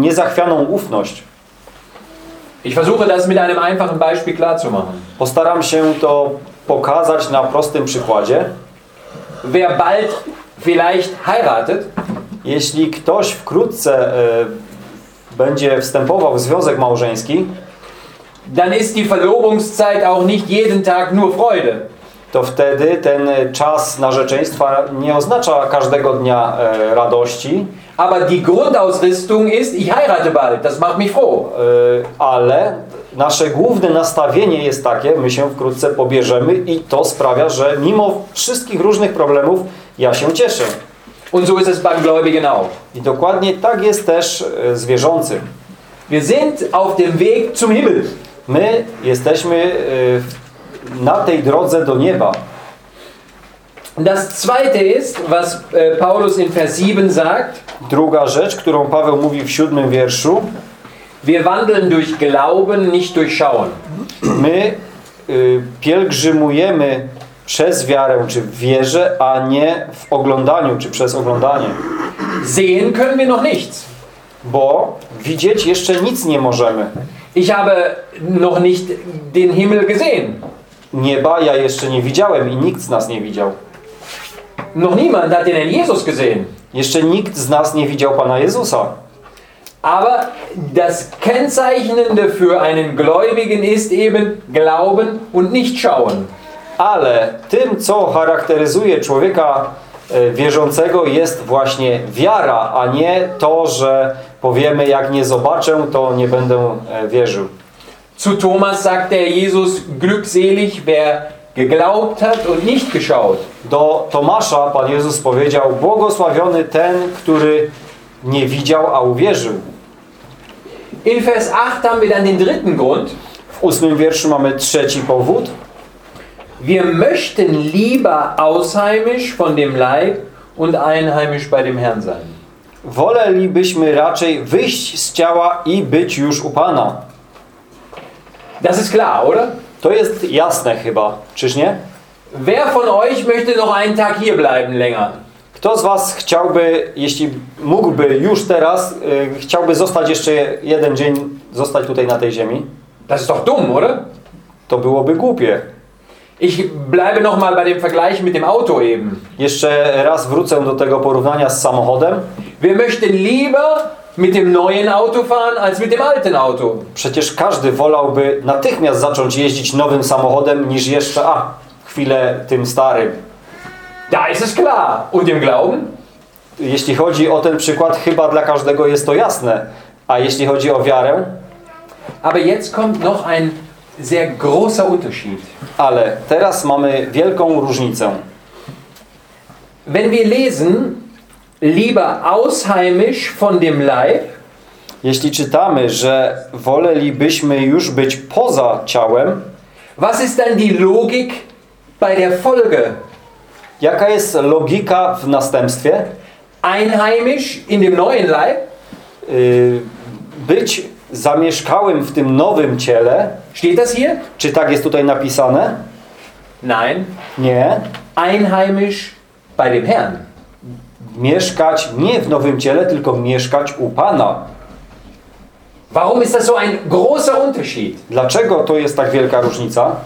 niezachwianą ufność. Ich versuche das mit einem einfachen Beispiel klarzumachen. Postaram się to pokazać na prostym przykładzie. Wer bald vielleicht heiratet, Jeśli ktoś wkrótce e, będzie wstępował w związek małżeński, dann ist die Verlobungszeit auch nicht jeden Tag nur Freude. to wtedy ten czas narzeczeństwa nie oznacza każdego dnia e, radości, Aber die Grundausrüstung ist, ich heirate bald, das macht mich froh. e, ale nasze główne nastawienie jest takie, my się wkrótce pobierzemy i to sprawia, że mimo wszystkich różnych problemów ja się cieszę. Und so ist es beim Gläubigen auch. I dokładnie tak jest też e, z wierzącym. Wir sind auf dem Weg zum Himmel. My jesteśmy e, na tej drodze do nieba. Das zweite ist, was äh, Paulus in Vers 7 sagt, Druga rzecz, którą Paweł mówi w siódmym wierszu, wir wandeln durch Glauben, nicht durch Schauen. my y, pielgrzymujemy przez wiarę, czy w wierze, a nie w oglądaniu, czy przez oglądanie. Sehen können wir noch nichts. Bo widzieć jeszcze nic nie możemy. Ich habe noch nicht den Himmel gesehen. Nieba ja jeszcze nie widziałem i nikt z nas nie widział. Noch niemand hat den Herrn Jesus gesehen. Jeszcze nikt z nas nie widział Pana Jezusa. Aber das Kennzeichnende für einen Gläubigen ist eben Glauben und nicht Schauen. Ale tym, co charakteryzuje człowieka e, wierzącego jest właśnie wiara, a nie to, że powiemy jak nie zobaczę, to nie będę e, wierzył. Zu Thomas sagt der Jesus, glückselig, wer geglaubt hat und nicht geschaut. Do Tomasza Pan Jezus powiedział, błogosławiony ten, który nie widział, a uwierzył. In Vers 8 haben wir dann den dritten Grund. W ósmym wierszu mamy trzeci powód. Wir möchten lieber ausheimisch von dem Leib und einheimisch bei dem Herrn sein. Wolelibyśmy raczej wyjść z ciała i być już u Pana. Das ist klar, oder? To jest jasne chyba, czyż nie? Wer von euch möchte noch einen Tag hier bleiben länger? Kto z Was chciałby, jeśli mógłby już teraz, y, chciałby zostać jeszcze jeden dzień, zostać tutaj na tej ziemi? Das ist doch dumm, oder? To byłoby głupie. Ich bleibe noch mal bei dem Vergleich mit dem Auto eben. Jeszcze raz wrócę do tego porównania z samochodem. Wir möchten lieber mit dem neuen Auto fahren als mit dem alten Auto. Przecież każdy wolałby natychmiast zacząć jeździć nowym samochodem, niż jeszcze, a, chwilę tym starym. Da ist es klar. Und im Glauben? Jeśli chodzi o ten przykład, chyba dla każdego jest to jasne. A jeśli chodzi o wiarę, Aber jetzt kommt noch ein sehr großer Unterschied. ale teraz mamy wielką różnicę. Wenn wir lesen, lieber ausheimisch von dem Leib, Jeśli czytamy, że wolelibyśmy już być poza ciałem, was ist dann die Logik bei der Folge? Jaka jest logika w następstwie? Einheimisch in dem neuen Leib, Yy, być zamieszkałym w tym nowym ciele, steht das hier? czy tak jest tutaj napisane? Nein, Nie. einheimisch bei dem Herrn. Mieszkać nie w nowym ciele, tylko mieszkać u Pana. Warum ist das so ein großer Unterschied? Dlaczego to jest tak wielka różnica?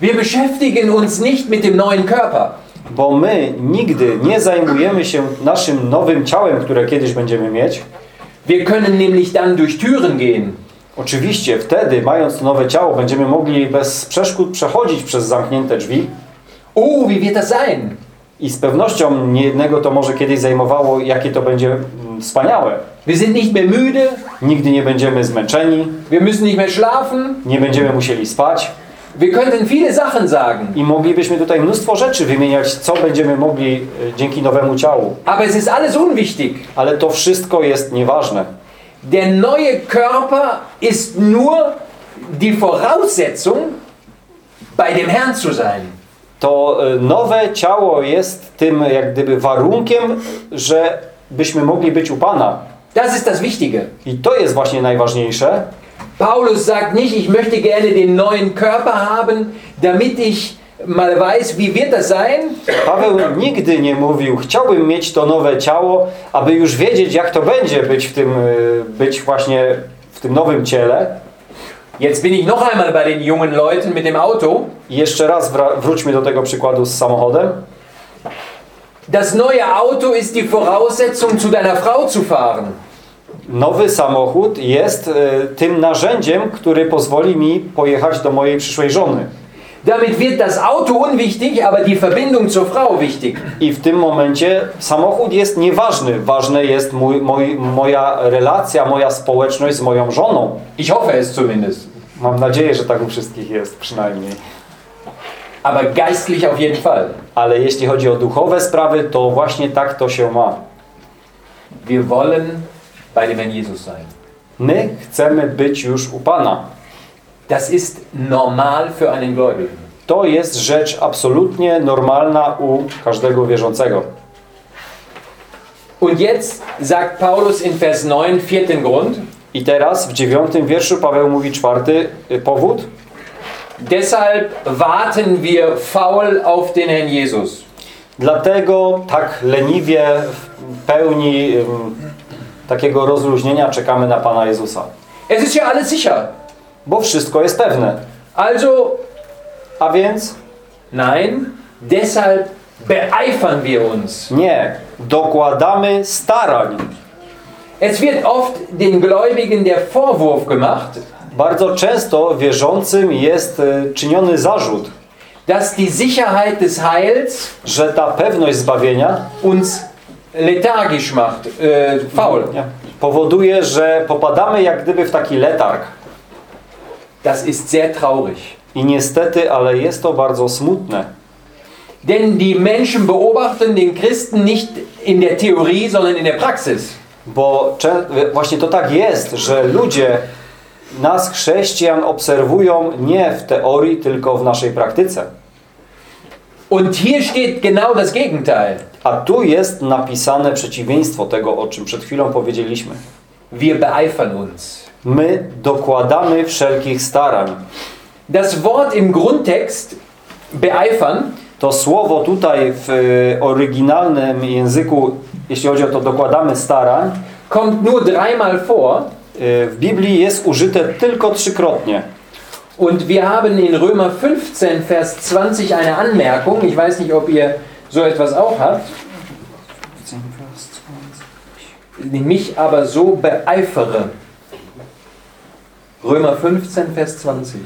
Wir beschäftigen uns nicht mit dem neuen Körper. Bo my nigdy nie zajmujemy się naszym nowym ciałem, które kiedyś będziemy mieć. Wir können nämlich dann durch Türen gehen. Oczywiście wtedy, mając nowe ciało, będziemy mogli bez przeszkód przechodzić przez zamknięte drzwi Oh, wie wird das sein? i z pewnością niejednego to może kiedyś zajmowało, jakie to będzie mm, wspaniałe. Wir sind nicht mehr müde, Nigdy nie będziemy zmęczeni, wir müssen nicht mehr schlafen. nie będziemy musieli spać Wir könnten viele Sachen sagen. i moglibyśmy tutaj mnóstwo rzeczy wymieniać, co będziemy mogli y, dzięki nowemu ciału. Aber es ist alles unwichtig. Ale to wszystko jest nieważne. Der neue Körper ist nur die Voraussetzung, bei dem Herrn zu sein. To y, nowe ciało jest tym jak gdyby warunkiem, że byśmy mogli być u Pana. Das ist das Wichtige. I to jest właśnie najważniejsze. Paulus sagt nicht, ich möchte gerne den neuen Körper haben, damit ich mal weiß, wie wird das sein. Paweł nigdy nie mówił, chciałbym mieć to nowe ciało, aby już wiedzieć, jak to będzie być w tym, y, być właśnie w tym nowym ciele. Jetzt bin ich noch einmal bei den jungen Leuten mit dem Auto. I jeszcze raz wróćmy do tego przykładu z samochodem. Das neue Auto ist die Voraussetzung, zu deiner Frau zu fahren. Nowy samochód jest y, tym narzędziem, który pozwoli mi pojechać do mojej przyszłej żony. Damit wird das Auto unwichtig, aber die Verbindung zur Frau wichtig. I w tym momencie samochód jest nieważny. Ważne jest mój, mój, moja relacja, moja społeczność z moją żoną. Ich hoffe es zumindest. Mam nadzieję, że tak u wszystkich jest przynajmniej. Aber geistlich auf jeden Fall. Ale jeśli chodzi o duchowe sprawy, to właśnie tak to się ma. Wir wollen bei dem Herrn Jesus sein. My chcemy być już u Pana. Das ist normal für einen Gläubigen. To jest rzecz absolutnie normalna u każdego wierzącego. Und jetzt sagt Paulus in Vers 9, vierten Grund, I teraz w dziewiątym wierszu Paweł mówi czwarty y, powód. deshalb warten wir faul auf den Herrn Jesus. Dlatego tak leniwie w pełni takiego rozluźnienia czekamy na Pana Jezusa. Es ist ja alles sicher. Bo wszystko jest pewne. Also, A więc nein, deshalb beeifern wir uns. nie, dokładamy starań. Es wird oft den Gläubigen der Vorwurf gemacht, Bardzo często wierzącym jest y, czyniony zarzut, dass die Sicherheit des Heils że ta pewność zbawienia uns lethargisch macht, äh, faul. nie, powoduje, że popadamy jak gdyby w taki letarg. Das ist sehr traurig. I niestety, ale jest to bardzo smutne. Denn die Menschen beobachten den Christen nicht in der Theorie, sondern in der Praxis. Bo właśnie to tak jest, że ludzie nas, chrześcijan, obserwują nie w teorii, tylko w naszej praktyce. Und hier steht genau das Gegenteil. A tu jest napisane przeciwieństwo tego, o czym przed chwilą powiedzieliśmy. Wir beeifern uns. My dokładamy wszelkich starań. Das Wort im Grundtext beeifern, To słowo tutaj w e, oryginalnym języku, jeśli chodzi o to dokładamy starań, kommt nur dreimal vor. e, w Biblii jest użyte tylko trzykrotnie. Und wir haben in Römer 15, Vers 20 eine Anmerkung. Ich weiß nicht, ob ihr so etwas auch habt. Mich aber so beeifere. Römer 15, Vers 20.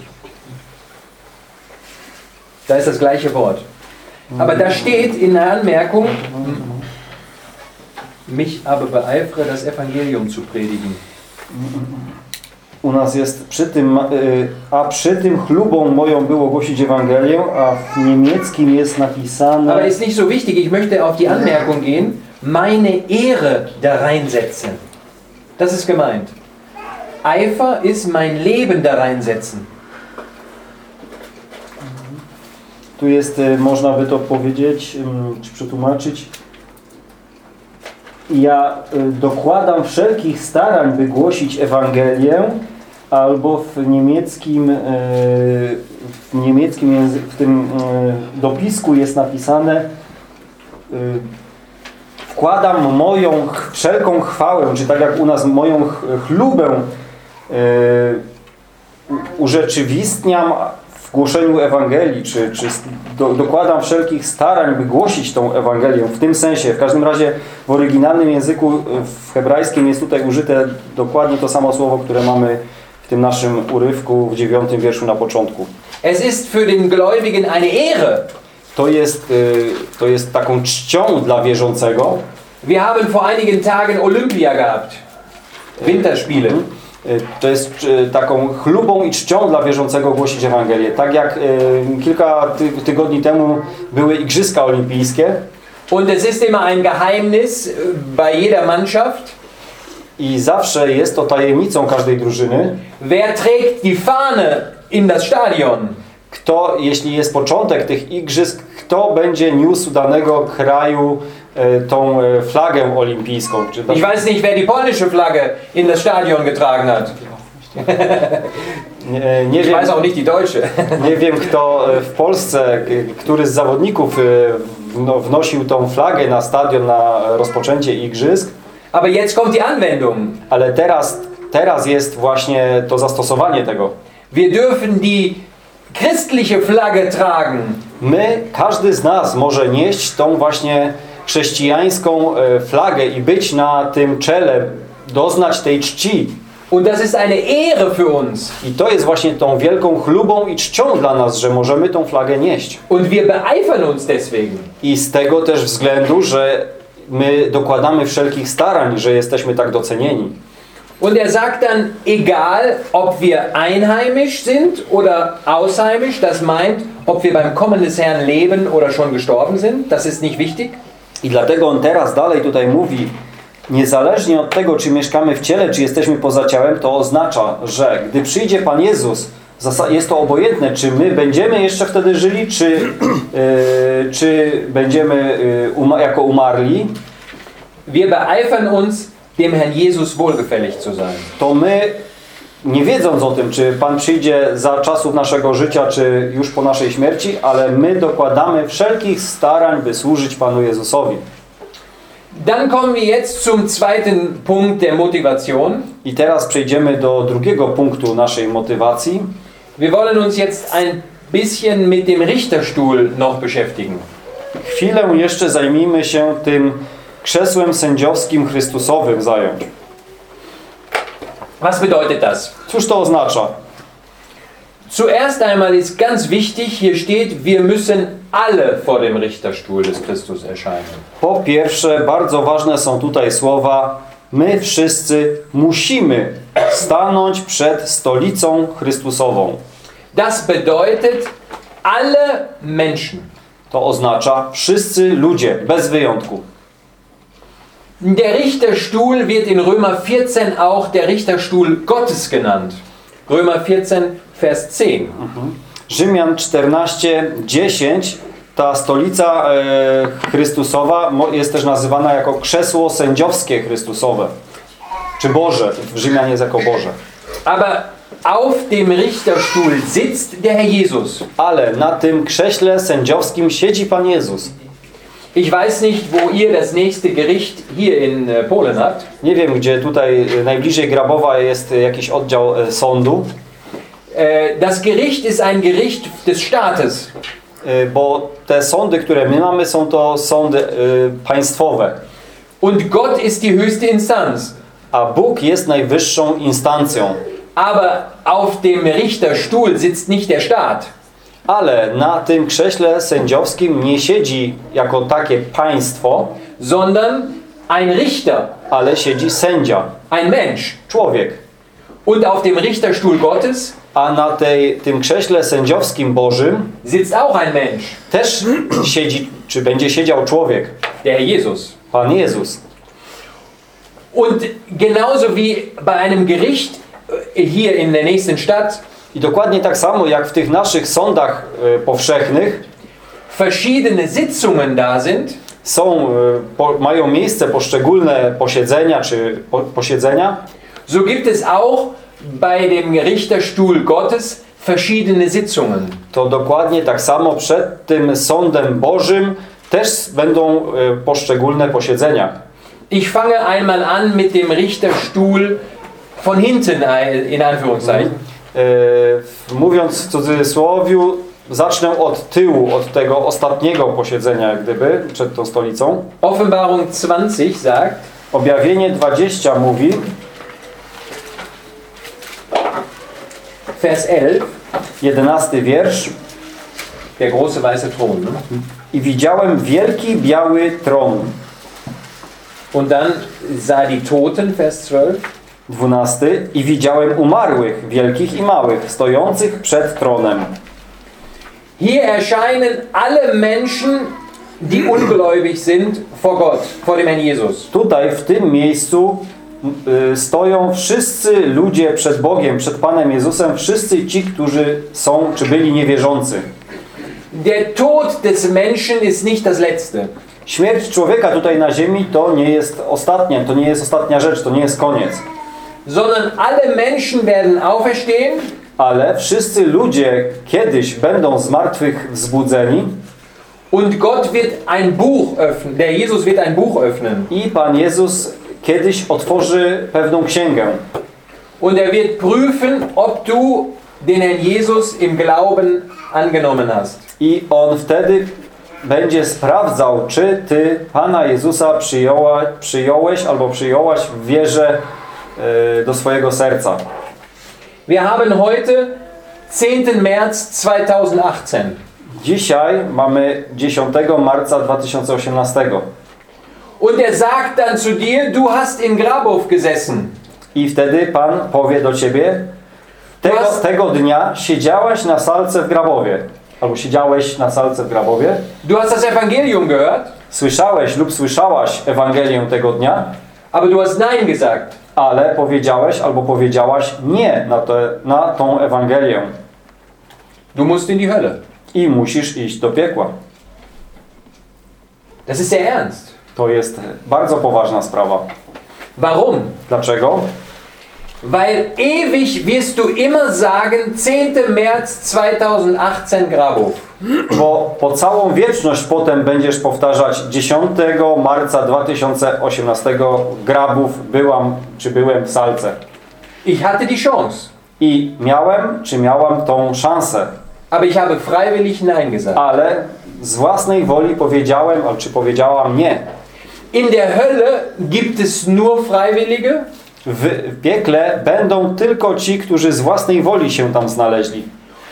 Da ist das gleiche Wort. Aber da steht in der Anmerkung, mich aber beeifere, das Evangelium zu predigen. U nas jest przy tym, e, a przy tym chlubą moją było głosić Ewangelię, a w niemieckim jest napisane ist nicht so wichtig, ich möchte auf die Anmerkung gehen, meine Ehre da reinsetzen. Das ist gemeint. Eifer ist mein Leben da reinsetzen. Tu jest, e, można by to powiedzieć, czy przetłumaczyć. Ja e, dokładam wszelkich starań, by głosić Ewangelię, albo w niemieckim, e, w niemieckim języku, w tym e, dopisku jest napisane wkładam moją wszelką chwałę, czy tak jak u nas moją ch- chlubę urzeczywistniam w głoszeniu Ewangelii, czy, czy do, dokładam wszelkich starań, by głosić tą Ewangelię. W tym sensie, w każdym razie w oryginalnym języku, w hebrajskim jest tutaj użyte dokładnie to samo słowo, które mamy w tym naszym urywku w dziewiątym wierszu na początku. Es ist für den Gläubigen eine Ehre. To jest, y, to jest taką czcią dla wierzącego. Wir haben vor einigen Tagen Olympia gehabt. Winterspiele. Y, To jest y, taką chlubą i czcią dla wierzącego głosić Ewangelię. Tak jak y, kilka ty tygodni temu były Igrzyska Olimpijskie Und es ist immer ein Geheimnis bei jeder Mannschaft. i zawsze jest to tajemnicą każdej drużyny, Wer trägt die Fahne in das Stadion? kto, jeśli jest początek tych igrzysk, kto będzie niósł danego kraju y, tą y, flagę olimpijską. Czy Ich weiß nicht, wer die polnische Flagge in das Stadion getragen hat. nie, nie wiem. Nie wiem, kto e, w Polsce, który z zawodników e, wno- wnosił tą flagę na stadion na rozpoczęcie igrzysk, Aber jetzt kommt die Anwendung. ale teraz, teraz jest właśnie to zastosowanie tego. Wir dürfen die christliche Flagge tragen. My, każdy z nas może nieść tą właśnie chrześcijańską e, flagę i być na tym czele, doznać tej czci. Und das ist eine Ehre für uns. I to jest właśnie tą wielką chlubą i czcią dla nas, że możemy tą flagę nieść. Und wir beeifern uns deswegen. I z tego też względu, że my dokładamy wszelkich starań, że jesteśmy tak docenieni. Und er sagt dann, egal ob wir einheimisch sind oder ausheimisch, das meint, ob wir beim Kommen des Herrn leben oder schon gestorben sind, das ist nicht wichtig. I dlatego on teraz dalej tutaj mówi, niezależnie od tego, czy mieszkamy w ciele, czy jesteśmy poza ciałem, to oznacza, że gdy przyjdzie Pan Jezus, jest to obojętne, czy my będziemy jeszcze wtedy żyli, czy, yy, czy będziemy yy, jako umarli, Wir beeifern uns, dem Herrn Jesus wohlgefällig zu sein. to my, nie wiedząc o tym, czy Pan przyjdzie za czasów naszego życia, czy już po naszej śmierci, ale my dokładamy wszelkich starań, by służyć Panu Jezusowi. Dann kommen wir jetzt zum zweiten Punkt der Motivation. I teraz przejdziemy do drugiego punktu naszej motywacji. Wir wollen uns jetzt ein bisschen mit dem Richterstuhl noch beschäftigen. Chwilę jeszcze zajmijmy się tym krzesłem sędziowskim Chrystusowym zająć. Was bedeutet das? Cóż to oznacza? Zuerst einmal ist ganz wichtig, hier steht, wir müssen alle vor dem Richterstuhl des Christus erscheinen. Po pierwsze, bardzo ważne są tutaj słowa my wszyscy musimy stanąć przed stolicą Chrystusową. Das bedeutet alle Menschen. To oznacza wszyscy ludzie, bez wyjątku. Der Richterstuhl wird in Römer 14 auch der Richterstuhl Gottes genannt. Römer 14, Vers 10. Rzymian 14, 10 ta stolica e, Chrystusowa jest też nazywana jako krzesło sędziowskie Chrystusowe. Czy Boże, w Rzymian jest jako Boże. Aber auf dem Richterstuhl sitzt der Herr Jesus. Ale na tym krześle sędziowskim siedzi Pan Jezus. Ich weiß nicht, wo ihr das nächste Gericht hier in äh, Polen habt. Nie wiem, gdzie tutaj e, najbliżej Grabowa jest e, jakiś oddział e, sądu, Äh, Das Gericht ist ein Gericht des Staates. e, bo te sądy, które my mamy, są to sądy e, państwowe. Und Gott ist die höchste Instanz. A Bóg jest najwyższą instancją. Aber auf dem Richterstuhl sitzt nicht der Staat, Ale na tym krześle sędziowskim nie siedzi jako takie państwo, sondern ein Richter, ale siedzi sędzia, ein Mensch. człowiek. Und auf dem Richterstuhl Gottes A na tej, tym krześle sędziowskim Bożym sitzt auch ein Mensch, też siedzi, czy będzie siedział człowiek, der Herr Jesus. Pan Jezus. Und genauso wie bei einem Gericht äh, hier in der nächsten Stadt I dokładnie tak samo jak w tych naszych sądach e, powszechnych verschiedene Sitzungen da sind, są, e, po, mają miejsce poszczególne posiedzenia czy po, posiedzenia, so gibt es auch bei dem Richterstuhl Gottes verschiedene Sitzungen. to dokładnie tak samo przed tym sądem Bożym też będą e, poszczególne posiedzenia. Ich fange einmal an mit dem Richterstuhl von hinten, in Anführungszeichen. E, Mówiąc w cudzysłowiu, zacznę od tyłu, od tego ostatniego posiedzenia, jak gdyby, przed tą stolicą. Offenbarung 20 sagt, Objawienie 20 mówi, Vers 11, 11 wiersz, der große weiße Thron. I widziałem wielki biały tron. Und dann sah die Toten, Vers 12, 12. I widziałem umarłych, wielkich i małych, stojących przed tronem. Hier erscheinen alle Menschen, die ungläubig sind, vor Gott, vor dem Herrn Jesus. Tutaj, w tym miejscu y, stoją wszyscy ludzie przed Bogiem, przed Panem Jezusem, wszyscy ci, którzy są czy byli niewierzący. Der Tod des Menschen ist nicht das Letzte, Śmierć człowieka tutaj na ziemi to nie jest ostatnia, to nie jest ostatnia rzecz, to nie jest koniec. Sondern alle Menschen werden auferstehen Ale wszyscy ludzie kiedyś będą z martwych wzbudzeni und Gott wird ein Buch öffnen, der Jesus wird ein Buch öffnen i Pan Jezus kiedyś otworzy pewną księgę. und er wird prüfen, ob du den Herrn Jesus im Glauben angenommen hast. I On wtedy będzie sprawdzał, czy Ty Pana Jezusa przyjąłeś albo przyjęłaś w wierze do swojego serca. Wir haben heute 10. März 2018. Dzisiaj mamy 10 marca 2018 Und er sagt dann zu dir, du hast in gesessen. i wtedy Pan powie do Ciebie tego, tego dnia siedziałaś na salce w Grabowie albo siedziałeś na salce w Grabowie Du hast das Evangelium gehört, słyszałeś lub słyszałaś Ewangelię tego dnia aber du hast Nein gesagt. Ale powiedziałeś albo powiedziałaś nie na, te, na tą Ewangelię Du musst in die Hölle. i musisz iść do piekła. Das ist sehr ernst. To jest bardzo poważna sprawa. Warum? Dlaczego? Weil ewig wirst du immer sagen, 10. März 2018 Grabhof. Bo po całą wieczność potem będziesz powtarzać 10 marca 2018 grabów byłam, czy byłem w salce. Ich hatte die Chance, I miałem, czy miałam tą szansę, aber ich habe freiwillig Nein gesagt. ale z własnej woli powiedziałem, czy powiedziałam nie. In der Hölle gibt es nur Freiwillige W piekle będą tylko ci, którzy z własnej woli się tam znaleźli.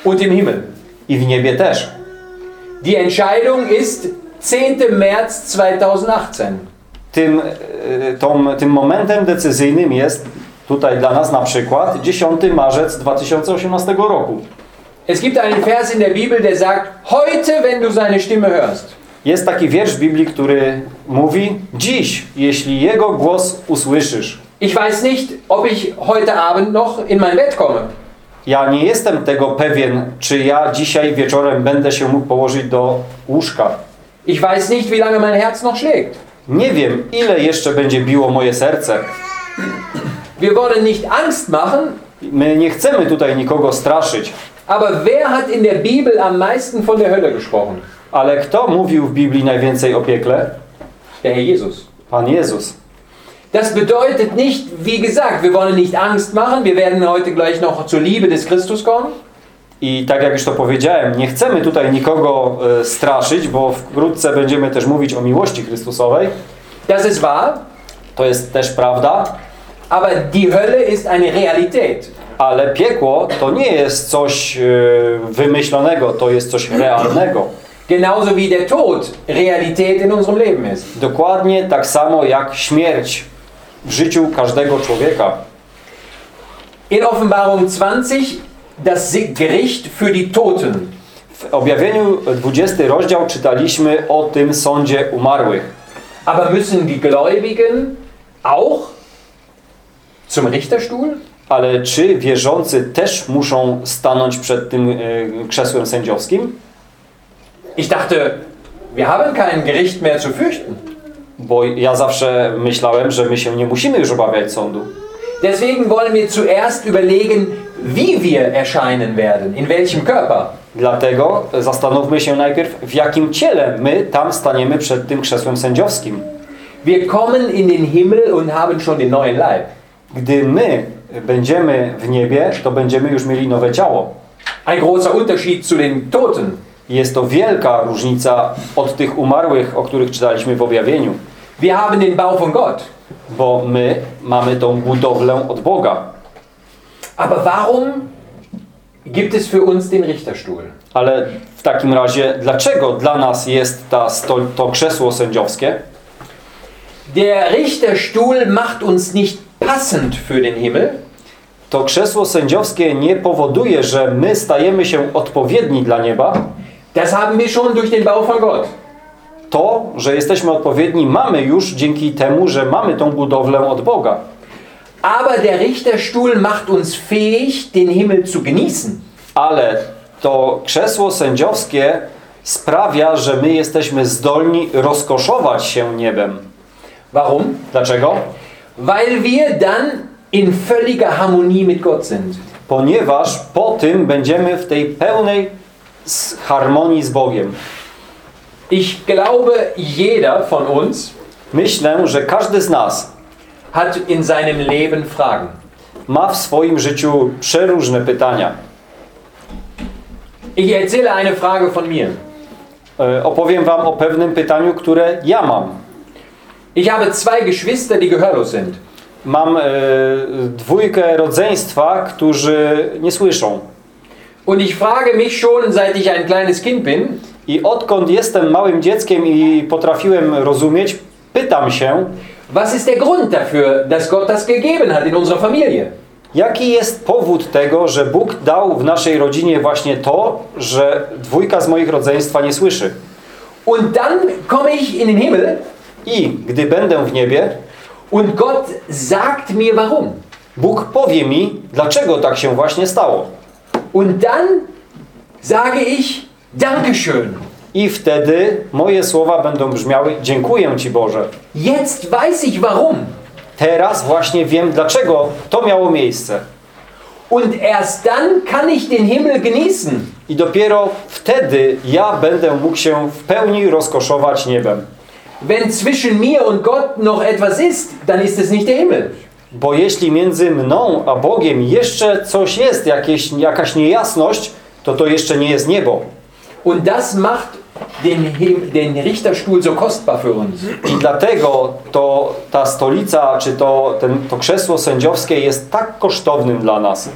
und im Himmel. I w niebie też. Die Entscheidung ist 10. März 2018. Tym, e, tą, tym momentem decyzyjnym jest tutaj dla nas na przykład 10 marzec 2018 roku. Es gibt einen Vers in der Bibel, der sagt, heute, wenn du seine Stimme hörst. Jest taki wiersz w Biblii, który mówi Dziś, jeśli Jego głos usłyszysz. Ich weiß nicht, ob ich heute Abend noch in mein Bett komme. Ja nie jestem tego pewien, czy ja dzisiaj wieczorem będę się mógł położyć do łóżka. Ich weiß nicht, wie lange mein Herz noch schlägt. Nie wiem, ile jeszcze będzie biło moje serce. Wir wollen nicht Angst machen, My nie chcemy tutaj nikogo straszyć, Aber wer hat in der Bibel am meisten von der Hölle gesprochen? ale kto mówił w Biblii najwięcej o piekle? Der Herr Jesus. Pan Jezus. Das bedeutet nicht, wie gesagt, wir wollen nicht Angst machen. Wir werden heute gleich noch zur Liebe des Christus kommen. I tak jak już to powiedziałem, nie chcemy tutaj nikogo e, straszyć, bo wkrótce będziemy też mówić o miłości Chrystusowej. Das ist wahr. To jest też prawda, Aber die Hölle ist eine Realität. ale piekło to nie jest coś e, wymyślonego, to jest coś realnego. Genauso wie der Tod Realität in unserem Leben ist. Dokładnie tak samo jak śmierć w życiu każdego człowieka. In Offenbarung 20 das Gericht für die Toten. W objawieniu 20 rozdział czytaliśmy o tym sądzie umarłych. Aber müssen die Gläubigen auch zum Richterstuhl? Ale czy wierzący też muszą stanąć przed tym e, krzesłem sędziowskim? Ich dachte, wir haben kein Gericht mehr zu fürchten. Bo ja zawsze myślałem, że my się nie musimy już obawiać sądu. Deswegen wollen wir zuerst überlegen, wie wir erscheinen werden, in welchem Körper. Dlatego zastanówmy się najpierw, w jakim ciele my tam staniemy przed tym krzesłem sędziowskim. Wir kommen in den Himmel und haben schon den neuen Leib. Gdy my będziemy w niebie, to będziemy już mieli nowe ciało. Ein großer Unterschied zu den Toten. Jest to wielka różnica od tych umarłych, o których czytaliśmy w objawieniu. Wir haben den Bau von Gott. Bo my mamy tą budowlę od Boga. Aber warum gibt es für uns den Richterstuhl? Ale w takim razie, dlaczego dla nas jest ta sto, to krzesło sędziowskie? Der Richterstuhl macht uns nicht passend für den Himmel, To krzesło sędziowskie nie powoduje, że my stajemy się odpowiedni dla nieba. das haben wir schon durch den Bau von Gott. To, że jesteśmy odpowiedni, mamy już dzięki temu, że mamy tą budowlę od Boga. Aber der Richterstuhl macht uns fähig, den Himmel zu genießen. Ale to krzesło sędziowskie sprawia, że my jesteśmy zdolni rozkoszować się niebem. Warum? Dlaczego? Weil wir dann in völliger Harmonie mit Gott sind. Ponieważ po tym będziemy w tej pełnej harmonii z Bogiem. Ich glaube, jeder von uns Myślę, że każdy z nas hat in seinem Leben Fragen. ma w swoim życiu przeróżne pytania. Ich erzähle eine Frage von mir. E, Opowiem Wam o pewnym pytaniu, które ja mam. Ich habe zwei Geschwister, die gehörlos sind. Mam e, dwójkę rodzeństwa, którzy nie słyszą. Und ich frage mich schon, seit ich ein kleines Kind bin, I odkąd jestem małym dzieckiem i potrafiłem rozumieć, pytam się, was ist der Grund dafür, dass Gott das gegeben hat in unserer Familie? jaki jest powód tego, że Bóg dał w naszej rodzinie właśnie to, że dwójka z moich rodzeństwa nie słyszy. Und dann komme ich in den Himmel I gdy będę w niebie, und Gott sagt mir warum. Bóg powie mi, dlaczego tak się właśnie stało. Und dann sage ich Dankeschön. I wtedy moje słowa będą brzmiały, dziękuję Ci Boże. Jetzt weiß ich warum. Teraz właśnie wiem, dlaczego to miało miejsce. Und erst dann kann ich den Himmel genießen. I dopiero wtedy ja będę mógł się w pełni rozkoszować niebem. Wenn zwischen mir und Gott noch etwas ist, dann ist es nicht der Himmel. Bo jeśli między mną a Bogiem jeszcze coś jest, jakieś, jakaś niejasność, to to jeszcze nie jest niebo. Und das macht den, den Richterstuhl so kostbar für uns. I dlatego to ta stolica, czy to, ten, to krzesło sędziowskie jest tak kosztownym dla nas.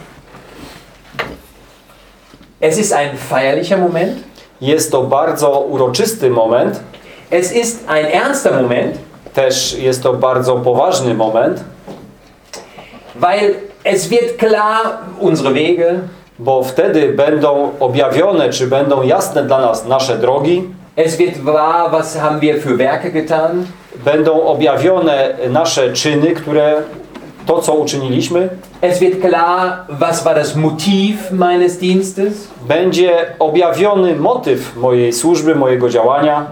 Es ist ein feierlicher Moment. Jest to bardzo uroczysty moment, Es ist ein ernster Moment, też jest to bardzo poważny moment, weil es wird klar, unsere Wege, bo wtedy będą objawione, czy będą jasne dla nas nasze drogi, es wird wahr, was haben wir für Werke getan, będą objawione nasze czyny, które to, co uczyniliśmy, es wird klar, was war das Motiv meines Dienstes, będzie objawiony motyw mojej służby, mojego działania,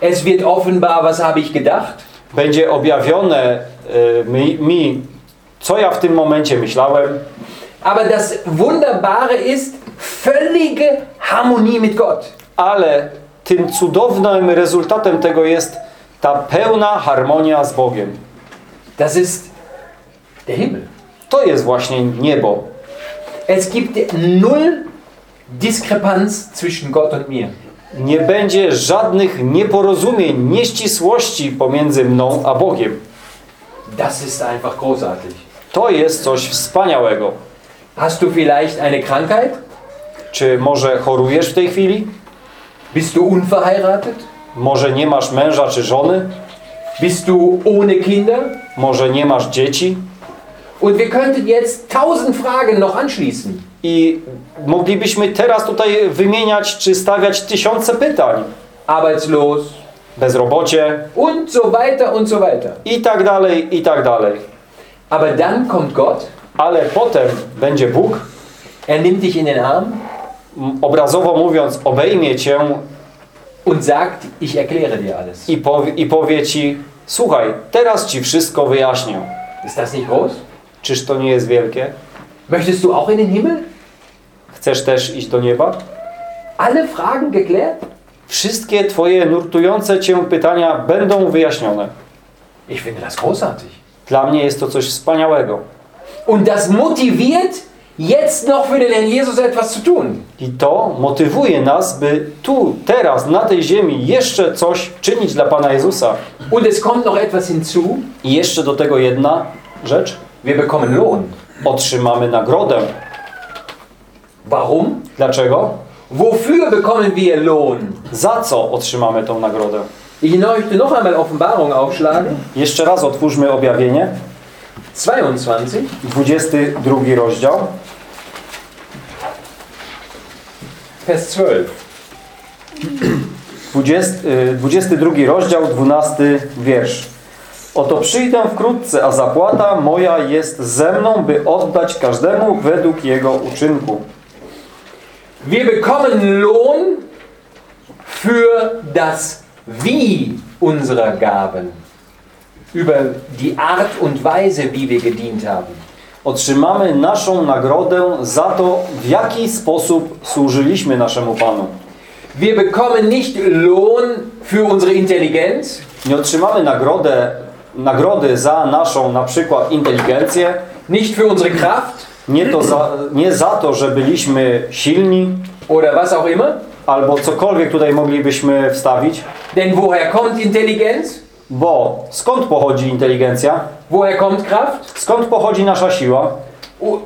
es wird offenbar, was habe ich gedacht, będzie objawione e, mi, mi co ja w tym momencie myślałem, Aber das Wunderbare ist völlige Harmonie mit Gott. Ale tym cudownym rezultatem tego jest ta pełna harmonia z Bogiem. Das ist der Himmel. To jest właśnie niebo. Es gibt null Diskrepanz zwischen Gott und mir. Nie będzie żadnych nieporozumień, nieścisłości pomiędzy mną a Bogiem. Das ist einfach großartig. To jest coś wspaniałego. Hast du vielleicht eine Krankheit? Czy może chorujesz w tej chwili? Bist du unverheiratet? Może nie masz męża czy żony? Bist du ohne Kinder? Może nie masz dzieci? Und wir könnten jetzt tausend Fragen noch anschließen. I moglibyśmy teraz tutaj wymieniać czy stawiać tysiące pytań. Arbeitslos Bezrobocie und so weiter und so weiter. i tak dalej, i tak dalej. Aber dann kommt Gott, Ale potem będzie Bóg, er nimmt dich in den Arm obrazowo mówiąc, obejmie cię und sagt, ich erkläre dir alles. i powie, i powie ci słuchaj, teraz ci wszystko wyjaśnię. Ist das nicht groß? Czyż to nie jest wielkie? Möchtest du auch in den Himmel? Chcesz też iść do nieba? Alle Fragen geklärt? Wszystkie twoje nurtujące cię pytania będą wyjaśnione. Ich finde das großartig. Dla mnie jest to coś wspaniałego. Und das motiviert, jetzt noch für den Herrn Jesus etwas zu tun. I to motywuje nas, by tu, teraz, na tej ziemi jeszcze coś czynić dla Pana Jezusa. Und es kommt noch etwas hinzu. I jeszcze do tego jedna rzecz. Wir bekommen Lohn. Otrzymamy nagrodę. Warum? Dlaczego? Wofür bekommen wir Lohn? Za co otrzymamy tą nagrodę? Ich möchte noch einmal Offenbarung aufschlagen. Jeszcze raz otwórzmy objawienie. 22. 22 rozdział. Vers 12. 20, y, 22 rozdział, 12 wiersz. Oto przyjdę wkrótce, a zapłata moja jest ze mną, by oddać każdemu według jego uczynku. Wir bekommen Lohn für das Wie unserer Gaben. Über die Art und Weise, wie wir gedient haben. Otrzymamy naszą nagrodę za to, w jaki sposób służyliśmy naszemu Panu. Wir bekommen nicht Lohn für unsere Intelligenz, Nie otrzymamy nagrodę, nagrody za naszą na przykład inteligencję, nicht für unsere Kraft nie, to za, nie za to, że byliśmy silni, oder was auch immer. albo cokolwiek tutaj moglibyśmy wstawić, Denn woher kommt Intelligenz? Bo skąd pochodzi inteligencja? Woher kommt Kraft? Skąd pochodzi nasza siła?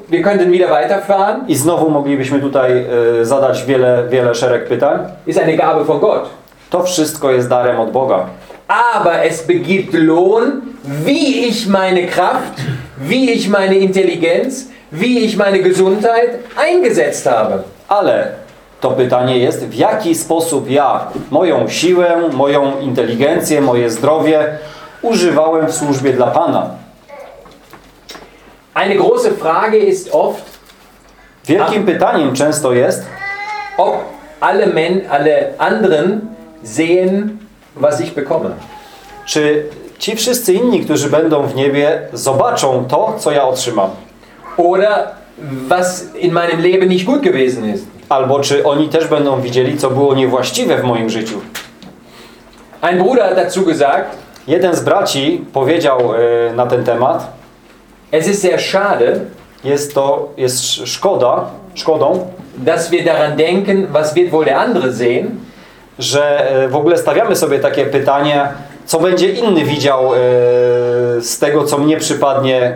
Wir könnten wieder weiterfahren. I znowu moglibyśmy tutaj e, zadać wiele, wiele szereg pytań. Ist eine Gabe von Gott. To wszystko jest darem od Boga. Aber es begibt Lohn, wie ich meine Kraft, wie ich meine Intelligenz, wie ich meine Gesundheit eingesetzt habe. Ale to pytanie jest, w jaki sposób ja moją siłę, moją inteligencję, moje zdrowie używałem w służbie dla Pana. Eine große Frage ist oft, Wielkim pytaniem często jest, ob alle, Men alle anderen sehen, was ich bekomme. czy ci wszyscy inni, którzy będą w niebie, zobaczą to, co ja otrzymam. Oder was in meinem Leben nicht gut gewesen ist. Albo czy oni też będą widzieli, co było niewłaściwe w moim życiu. Ein Bruder hat dazu gesagt, Jeden z braci powiedział e, na ten temat, es ist sehr schade, jest to jest sz- szkoda, szkodą, dass wir daran denken, was wird wohl der andere sehen, że e, w ogóle stawiamy sobie takie pytanie, co będzie inny widział e, z tego, co mnie przypadnie,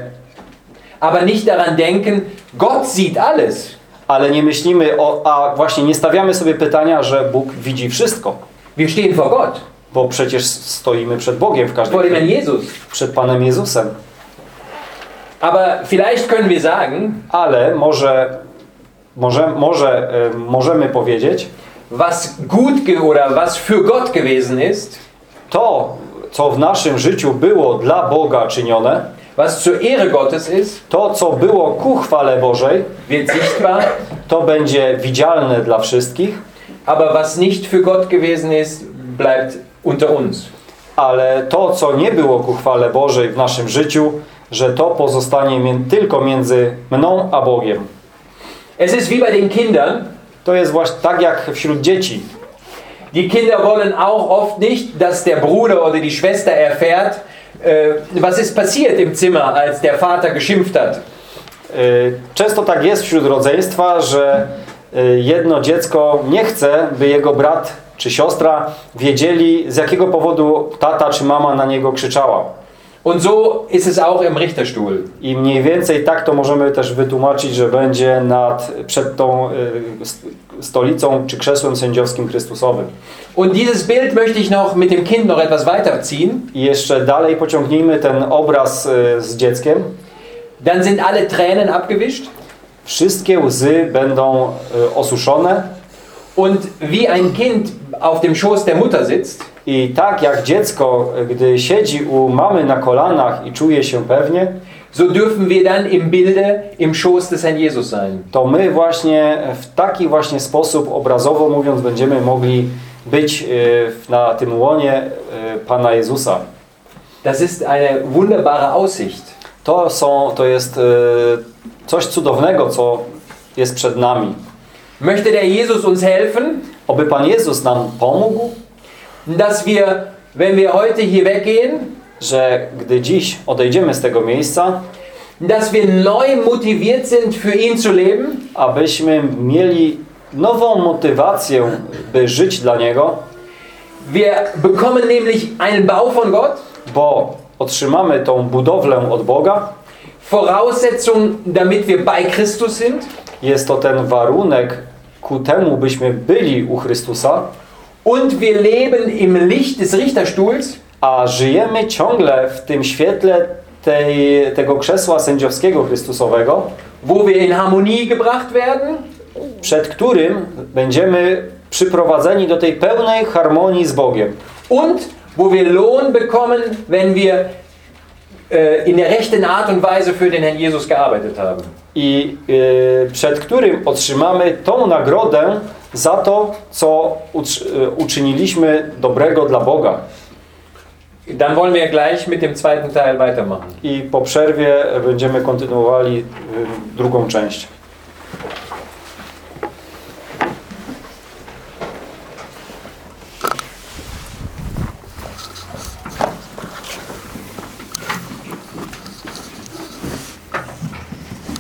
aber nicht daran denken, Gott sieht alles. Ale nie myślimy o, a właśnie nie stawiamy sobie pytania, że Bóg widzi wszystko, Wir stehen vor Gott, bo przecież stoimy przed Bogiem w vor dem chwili, Jesus. przed Panem Jezusem. Aber vielleicht können wir sagen, Ale może, może, może e, możemy powiedzieć, was gut oder was für Gott gewesen ist, to, co w naszym życiu było dla Boga czynione, was zur Ehre Gottes ist, to, co było ku chwale Bożej, wird sichtbar, to będzie widzialne dla wszystkich, aber was nicht für Gott gewesen ist, bleibt unter uns. ale to, co nie było ku chwale Bożej w naszym życiu, że to pozostanie tylko między mną a Bogiem. Es ist wie bei den Kindern. To jest właśnie tak jak wśród dzieci. Die Kinder wollen auch oft nicht, dass der Bruder oder die Schwester erfährt, äh, was ist passiert im Zimmer, als der Vater geschimpft hat. Y, Często tak jest wśród rodzeństwa, że y, jedno dziecko nie chce, by jego brat czy siostra wiedzieli, z jakiego powodu tata czy mama na niego krzyczała. Und so ist es auch im Richterstuhl. I mniej więcej tak to możemy też wytłumaczyć, że będzie nad, przed tą y, st- stolicą czy krzesłem sędziowskim Chrystusowym. Und dieses Bild möchte ich noch mit dem Kind noch etwas weiterziehen. I jeszcze dalej pociągnijmy ten obraz y, z dzieckiem. Dann sind alle Tränen abgewischt. Wszystkie łzy będą y, osuszone Und wie ein Kind auf dem Schoß der Mutter sitzt, i tak jak dziecko, gdy siedzi u mamy na kolanach i czuje się pewnie, so dürfen wir dann im Bilde im Schoß des Herrn Jesus sein. to my właśnie w taki właśnie sposób, obrazowo mówiąc, będziemy mogli być w- na tym łonie y, Pana Jezusa. Das ist eine wunderbare Aussicht. To, są, to jest y, coś cudownego, co jest przed nami. Möchte der Jesus uns helfen, Oby Pan Jezus nam pomógł, dass wir, wenn wir heute hier weggehen, że gdy dziś odejdziemy z tego miejsca, dass wir neu motiviert sind, für ihn zu leben, abyśmy mieli nową motywację, by żyć dla Niego, Wir bekommen nämlich einen Bau von Gott, bo otrzymamy tą budowlę od Boga. Voraussetzung, damit wir bei Christus sind. Jest to ten warunek ku temu, byśmy byli u Chrystusa, Und wir leben im Licht des Richterstuhls, a żyjemy ciągle w tym świetle tej, tego krzesła sędziowskiego Chrystusowego, wo wir in Harmonie gebracht werden przed którym będziemy przyprowadzeni do tej pełnej harmonii z Bogiem. und wo wir Lohn bekommen, wenn wir in der rechten Art und Weise für den Herrn Jesus gearbeitet haben. I y, przed którym otrzymamy tą nagrodę za to, co utrz- y, uczyniliśmy dobrego dla Boga. Dann wollen wir gleich mit dem zweiten Teil weitermachen. I po przerwie będziemy kontynuowali y, drugą część.